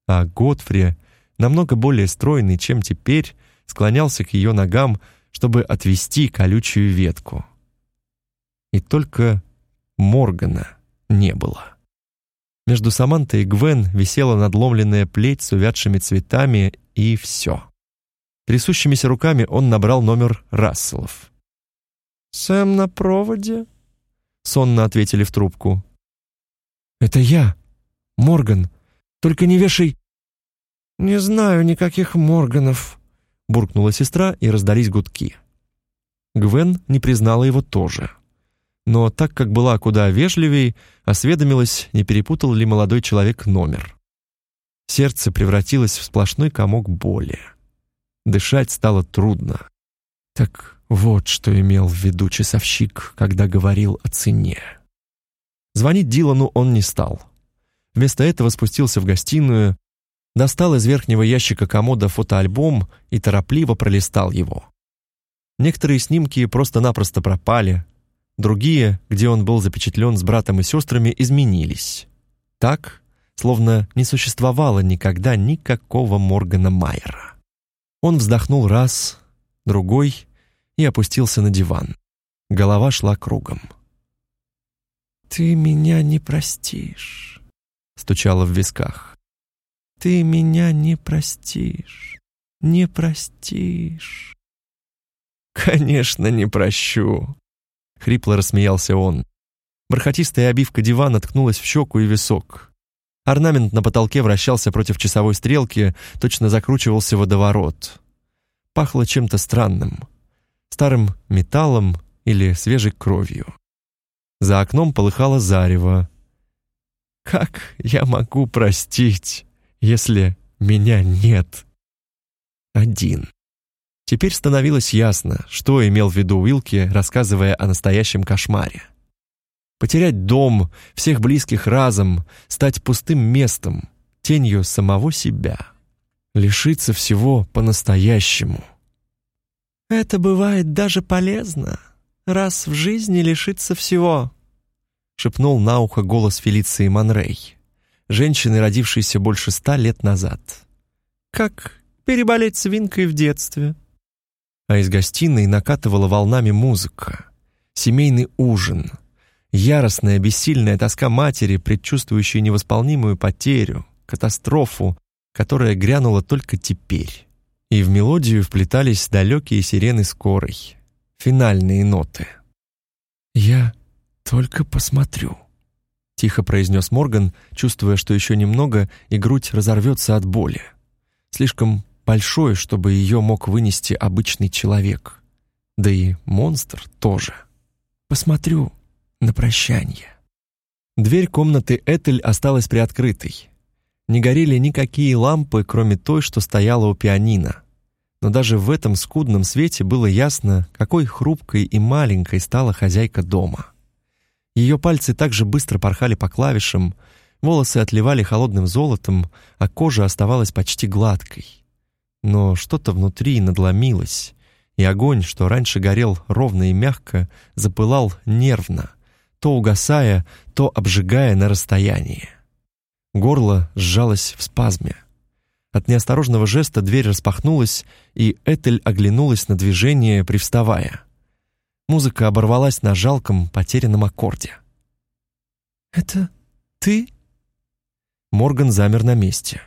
А Готфри намного более стройный, чем теперь, склонялся к ее ногам, чтобы отвести колючую ветку. И только Моргана не было. Между Самантой и Гвен висела надломленная плеть с увядшими цветами, и все. Трясущимися руками он набрал номер Расселов. «Сэм на проводе?» — сонно ответили в трубку. «Это я, Морган. Только не вешай...» «Не знаю никаких Морганов», — буркнула сестра, и раздались гудки. Гвен не признала его тоже. Но так как была куда вежливей, осведомилась, не перепутал ли молодой человек номер. Сердце превратилось в сплошной комок боли. Дышать стало трудно. Так вот, что имел в виду часовщик, когда говорил о цене. Звонить Дилану он не стал. Вместо этого спустился в гостиную, достал из верхнего ящика комода фотоальбом и торопливо пролистал его. Некоторые снимки просто-напросто пропали, другие, где он был запечатлен с братом и сестрами, изменились. Так, словно не существовало никогда никакого Моргана Майера. Он вздохнул раз, другой и опустился на диван. Голова шла кругом. «Ты меня не простишь», — стучало в висках. Ты меня не простишь, не простишь. Конечно, не прощу, хрипло рассмеялся он. Бархатистая обивка дивана ткнулась в щеку и висок. Орнамент на потолке вращался против часовой стрелки, точно закручивался водоворот. Пахло чем-то странным, старым металлом или свежей кровью. За окном полыхало зарево. Как я могу простить? Если меня нет? Один. Теперь становилось ясно, что имел в виду Уилки, рассказывая о настоящем кошмаре. Потерять дом, всех близких разом, стать пустым местом, тенью самого себя. Лишиться всего по-настоящему. «Это бывает даже полезно, раз в жизни лишиться всего», шепнул на ухо голос Фелиции Монрей женщины, родившейся больше ста лет назад. «Как переболеть свинкой в детстве?» А из гостиной накатывала волнами музыка, семейный ужин, яростная бессильная тоска матери, предчувствующая невосполнимую потерю, катастрофу, которая грянула только теперь. И в мелодию вплетались далекие сирены скорой, финальные ноты. «Я только посмотрю», тихо произнес Морган, чувствуя, что еще немного и грудь разорвется от боли. Слишком большой, чтобы ее мог вынести обычный человек. Да и монстр тоже. Посмотрю на прощание. Дверь комнаты Этель осталась приоткрытой. Не горели никакие лампы, кроме той, что стояла у пианино. Но даже в этом скудном свете было ясно, какой хрупкой и маленькой стала хозяйка дома. Ее пальцы также быстро порхали по клавишам, волосы отливали холодным золотом, а кожа оставалась почти гладкой. Но что-то внутри надломилось, и огонь, что раньше горел ровно и мягко, запылал нервно, то угасая, то обжигая на расстоянии. Горло сжалось в спазме. От неосторожного жеста дверь распахнулась, и Этель оглянулась на движение, привставая. Музыка оборвалась на жалком, потерянном аккорде. «Это ты?» Морган замер на месте.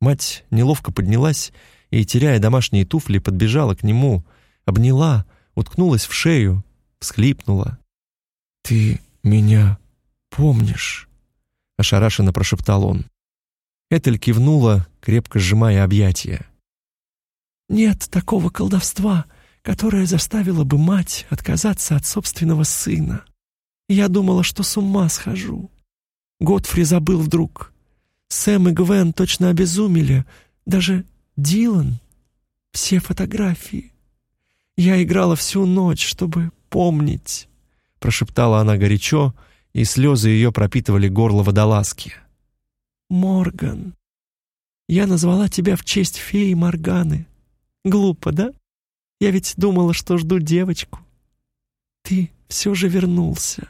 Мать неловко поднялась и, теряя домашние туфли, подбежала к нему, обняла, уткнулась в шею, всхлипнула. «Ты меня помнишь?» — ошарашенно прошептал он. Этель кивнула, крепко сжимая объятия. «Нет такого колдовства, которое заставило бы мать отказаться от собственного сына. Я думала, что с ума схожу. Готфри забыл вдруг. Сэм и Гвен точно обезумели, даже Дилан. Все фотографии. Я играла всю ночь, чтобы помнить», — прошептала она горячо, и слезы ее пропитывали горло водолазки. «Морган, я назвала тебя в честь феи Морганы. Глупо, да? Я ведь думала, что жду девочку. Ты все же вернулся».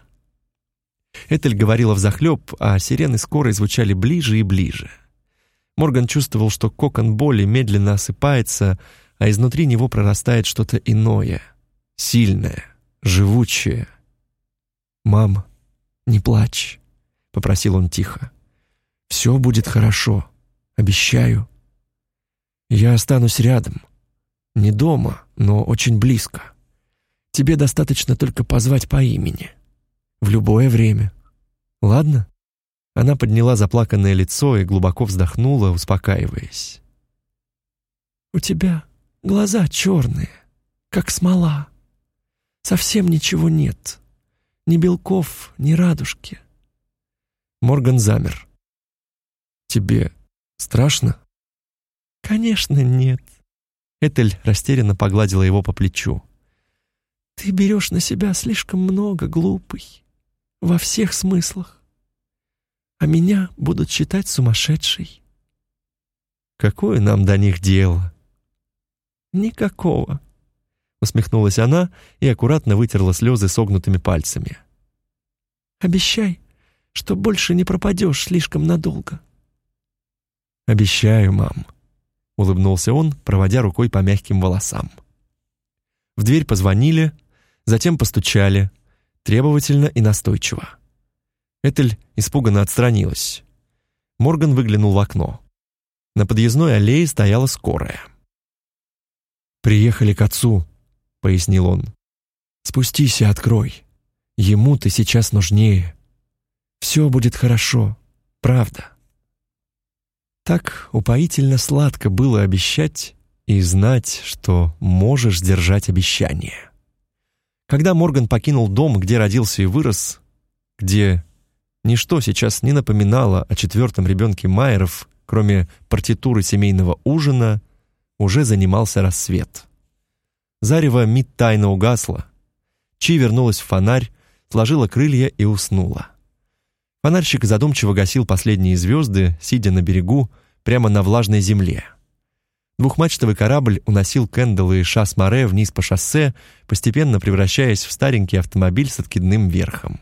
Этель говорила взахлеб, а сирены скоро звучали ближе и ближе. Морган чувствовал, что кокон боли медленно осыпается, а изнутри него прорастает что-то иное, сильное, живучее. «Мам, не плачь», — попросил он тихо. «Все будет хорошо, обещаю. Я останусь рядом, не дома, но очень близко. Тебе достаточно только позвать по имени. В любое время. Ладно?» Она подняла заплаканное лицо и глубоко вздохнула, успокаиваясь. «У тебя глаза черные, как смола. Совсем ничего нет. Ни белков, ни радужки». Морган замер. «Тебе страшно?» «Конечно, нет». Этель растерянно погладила его по плечу. «Ты берешь на себя слишком много, глупый. Во всех смыслах а меня будут считать сумасшедшей. Какое нам до них дело? Никакого. Усмехнулась она и аккуратно вытерла слезы согнутыми пальцами. Обещай, что больше не пропадешь слишком надолго. Обещаю, мам. Улыбнулся он, проводя рукой по мягким волосам. В дверь позвонили, затем постучали, требовательно и настойчиво. Этель испуганно отстранилась. Морган выглянул в окно. На подъездной аллее стояла скорая. «Приехали к отцу», — пояснил он. «Спустись и открой. Ему ты сейчас нужнее. Все будет хорошо, правда». Так упоительно сладко было обещать и знать, что можешь сдержать обещание. Когда Морган покинул дом, где родился и вырос, где Ничто сейчас не напоминало о четвертом ребенке Майеров, кроме партитуры семейного ужина, уже занимался рассвет. Зарево Мид тайно угасло. Чи вернулась в фонарь, сложила крылья и уснула. Фонарщик задумчиво гасил последние звезды, сидя на берегу, прямо на влажной земле. Двухмачтовый корабль уносил Кэндалл и Шас-Море вниз по шоссе, постепенно превращаясь в старенький автомобиль с откидным верхом.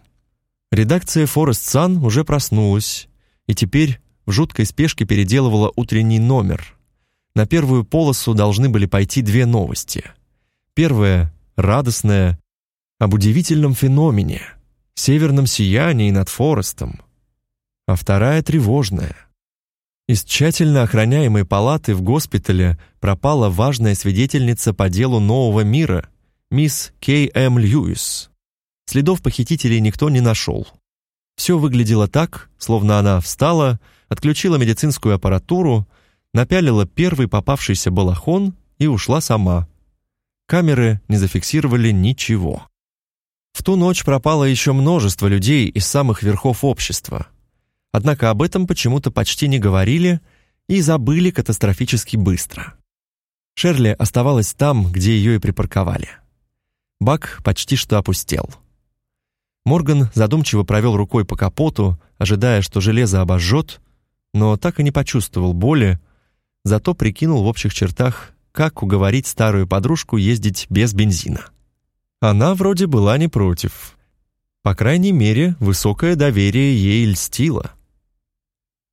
Редакция Forest Sun уже проснулась и теперь в жуткой спешке переделывала утренний номер. На первую полосу должны были пойти две новости. Первая радостная об удивительном феномене северном сиянии над Форестом, а вторая тревожная. Из тщательно охраняемой палаты в госпитале пропала важная свидетельница по делу нового мира, мисс Кей М. Льюис. Следов похитителей никто не нашел. Все выглядело так, словно она встала, отключила медицинскую аппаратуру, напялила первый попавшийся балахон и ушла сама. Камеры не зафиксировали ничего. В ту ночь пропало еще множество людей из самых верхов общества. Однако об этом почему-то почти не говорили и забыли катастрофически быстро. Шерли оставалась там, где ее и припарковали. Бак почти что опустел. Морган задумчиво провел рукой по капоту, ожидая, что железо обожжет, но так и не почувствовал боли, зато прикинул в общих чертах, как уговорить старую подружку ездить без бензина. Она вроде была не против. По крайней мере, высокое доверие ей льстило.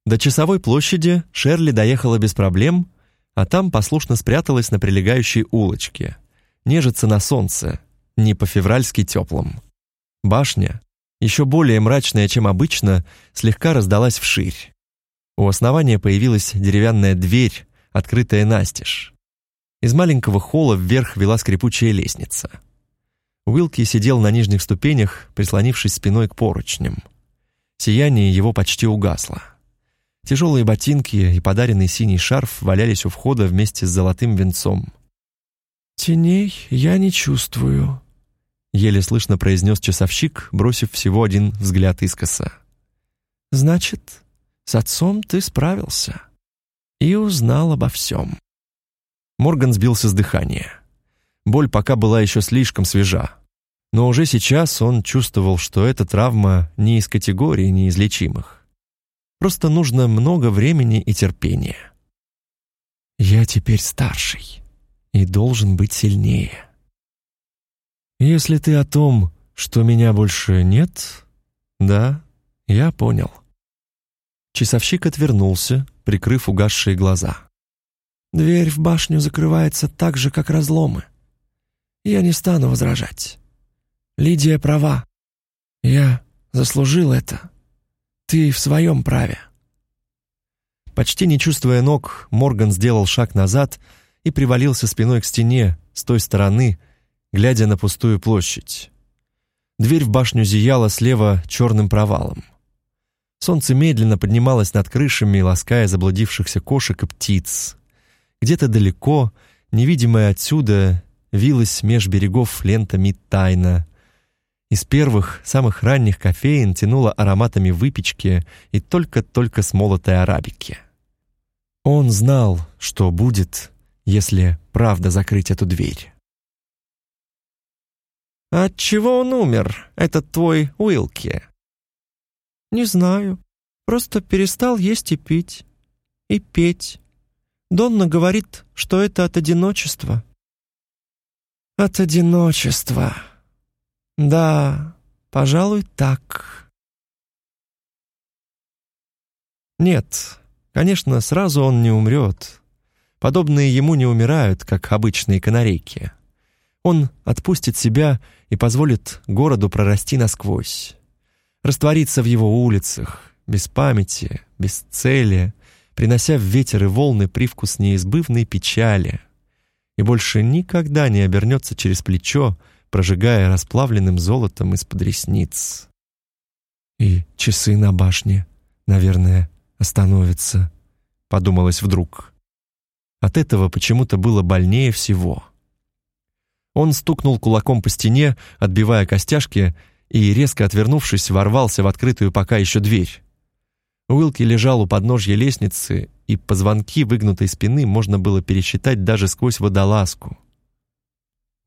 До часовой площади Шерли доехала без проблем, а там послушно спряталась на прилегающей улочке. Нежится на солнце, не по-февральски теплым. Башня, еще более мрачная, чем обычно, слегка раздалась вширь. У основания появилась деревянная дверь, открытая настежь. Из маленького холла вверх вела скрипучая лестница. Уилки сидел на нижних ступенях, прислонившись спиной к поручням. Сияние его почти угасло. Тяжелые ботинки и подаренный синий шарф валялись у входа вместе с золотым венцом. «Теней я не чувствую», — еле слышно произнес часовщик, бросив всего один взгляд искоса. «Значит, с отцом ты справился и узнал обо всем». Морган сбился с дыхания. Боль пока была еще слишком свежа. Но уже сейчас он чувствовал, что эта травма не из категории неизлечимых. Просто нужно много времени и терпения. «Я теперь старший и должен быть сильнее». «Если ты о том, что меня больше нет...» «Да, я понял». Часовщик отвернулся, прикрыв угасшие глаза. Дверь в башню закрывается так же, как разломы. Я не стану возражать. Лидия права. Я заслужил это. Ты в своем праве. Почти не чувствуя ног, Морган сделал шаг назад и привалился спиной к стене с той стороны, глядя на пустую площадь. Дверь в башню зияла слева черным провалом. Солнце медленно поднималось над крышами, лаская заблудившихся кошек и птиц. Где-то далеко, невидимая отсюда, вилась меж берегов лента Мидтайна. Из первых, самых ранних кофеин тянуло ароматами выпечки и только-только смолотой арабики. Он знал, что будет, если правда закрыть эту дверь. «От чего он умер, этот твой Уилки?» «Не знаю. Просто перестал есть и пить. И петь. Донна говорит, что это от одиночества». «От одиночества. Да, пожалуй, так». Нет, конечно, сразу он не умрет. Подобные ему не умирают, как обычные канарейки. Он отпустит себя и позволит городу прорасти насквозь. Раствориться в его улицах, без памяти, без цели, принося в ветер и волны привкус неизбывной печали, и больше никогда не обернется через плечо, прожигая расплавленным золотом из-под ресниц. «И часы на башне, наверное, остановятся», — подумалось вдруг. От этого почему-то было больнее всего. Он стукнул кулаком по стене, отбивая костяшки, и, резко отвернувшись, ворвался в открытую пока еще дверь. Уилки лежал у подножья лестницы, и позвонки выгнутой спины можно было пересчитать даже сквозь водолазку.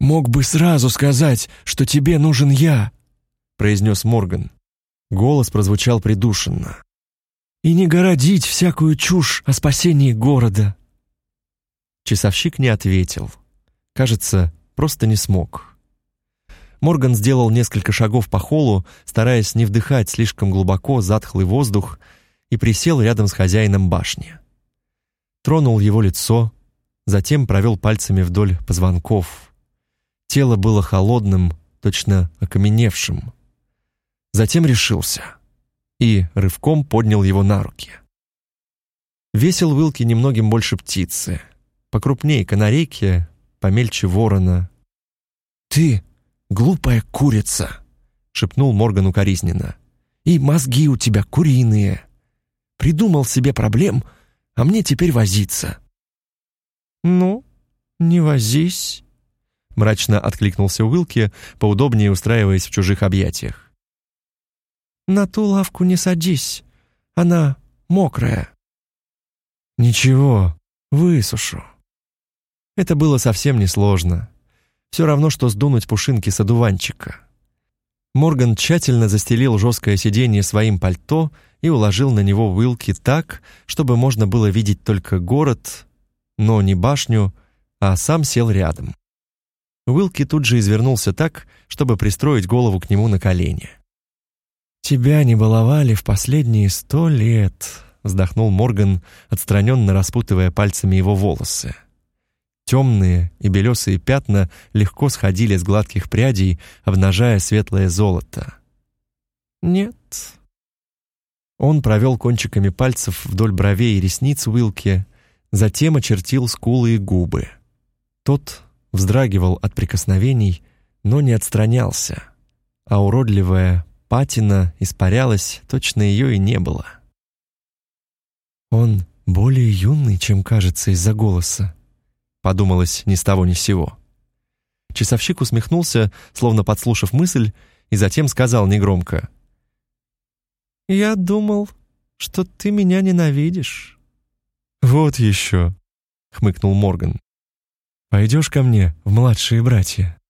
«Мог бы сразу сказать, что тебе нужен я», — произнес Морган. Голос прозвучал придушенно. «И не городить всякую чушь о спасении города». Часовщик не ответил. Кажется, просто не смог. Морган сделал несколько шагов по холлу, стараясь не вдыхать слишком глубоко затхлый воздух, и присел рядом с хозяином башни. Тронул его лицо, затем провел пальцами вдоль позвонков. Тело было холодным, точно окаменевшим. Затем решился и рывком поднял его на руки. Весил Уилки немногим больше птицы, покрупнее канарейки, помельче ворона. «Ты глупая курица!» — шепнул Морган укоризненно. «И мозги у тебя куриные!» Придумал себе проблем, а мне теперь возиться». «Ну, не возись», — мрачно откликнулся Уилки, поудобнее устраиваясь в чужих объятиях. «На ту лавку не садись, она мокрая». «Ничего, высушу». Это было совсем несложно. Все равно, что сдунуть пушинки с одуванчика. Морган тщательно застелил жесткое сиденье своим пальто и уложил на него Уилки так, чтобы можно было видеть только город, но не башню, а сам сел рядом. Уилки тут же извернулся так, чтобы пристроить голову к нему на колени. «Тебя не баловали в последние сто лет», — вздохнул Морган, отстраненно распутывая пальцами его волосы. Темные и белесые пятна легко сходили с гладких прядей, обнажая светлое золото. «Нет». Он провел кончиками пальцев вдоль бровей и ресниц Уилки, затем очертил скулы и губы. Тот вздрагивал от прикосновений, но не отстранялся, а уродливая патина испарялась, точно ее и не было. «Он более юный, чем кажется из-за голоса», подумалось ни с того ни с сего. Часовщик усмехнулся, словно подслушав мысль, и затем сказал негромко. «Я думал, что ты меня ненавидишь». «Вот еще», — хмыкнул Морган. «Пойдешь ко мне в младшие братья?»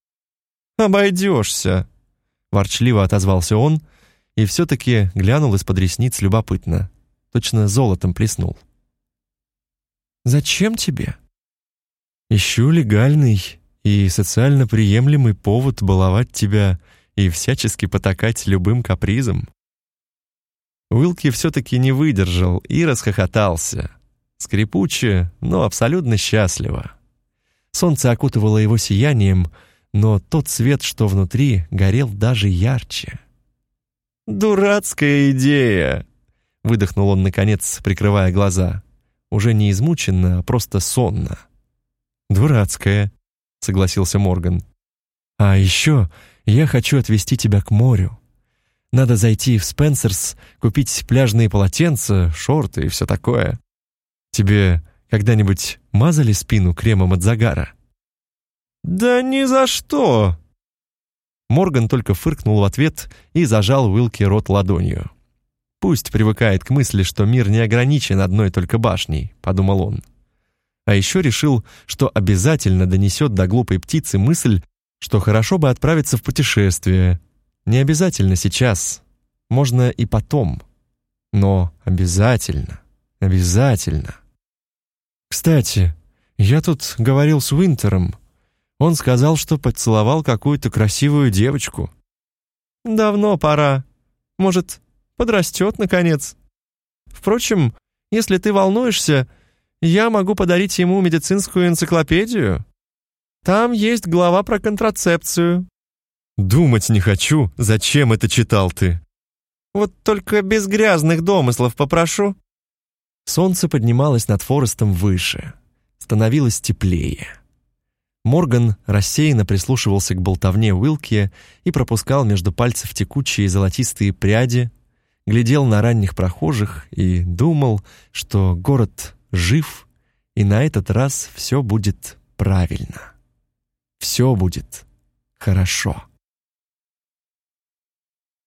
«Обойдешься», — ворчливо отозвался он и все-таки глянул из-под ресниц любопытно. Точно золотом плеснул. «Зачем тебе?» Ищу легальный и социально приемлемый повод баловать тебя и всячески потакать любым капризом. Уилки все-таки не выдержал и расхохотался. Скрипуче, но абсолютно счастливо. Солнце окутывало его сиянием, но тот свет, что внутри, горел даже ярче. «Дурацкая идея!» — выдохнул он, наконец, прикрывая глаза. Уже не измученно, а просто сонно. «Дурацкая», — согласился Морган. «А еще я хочу отвезти тебя к морю. Надо зайти в Спенсерс, купить пляжные полотенца, шорты и все такое. Тебе когда-нибудь мазали спину кремом от загара?» «Да ни за что!» Морган только фыркнул в ответ и зажал Уилки рот ладонью. «Пусть привыкает к мысли, что мир не ограничен одной только башней», — подумал он. А еще решил, что обязательно донесет до глупой птицы мысль, что хорошо бы отправиться в путешествие. Не обязательно сейчас, можно и потом. Но обязательно, обязательно. Кстати, я тут говорил с Уинтером. Он сказал, что поцеловал какую-то красивую девочку. Давно пора. Может, подрастет, наконец. Впрочем, если ты волнуешься, я могу подарить ему медицинскую энциклопедию. Там есть глава про контрацепцию». «Думать не хочу, зачем это читал ты?» «Вот только без грязных домыслов попрошу». Солнце поднималось над Форестом выше, становилось теплее. Морган рассеянно прислушивался к болтовне Уилки и пропускал между пальцев текучие золотистые пряди, глядел на ранних прохожих и думал, что город жив, и на этот раз все будет правильно. Все будет хорошо.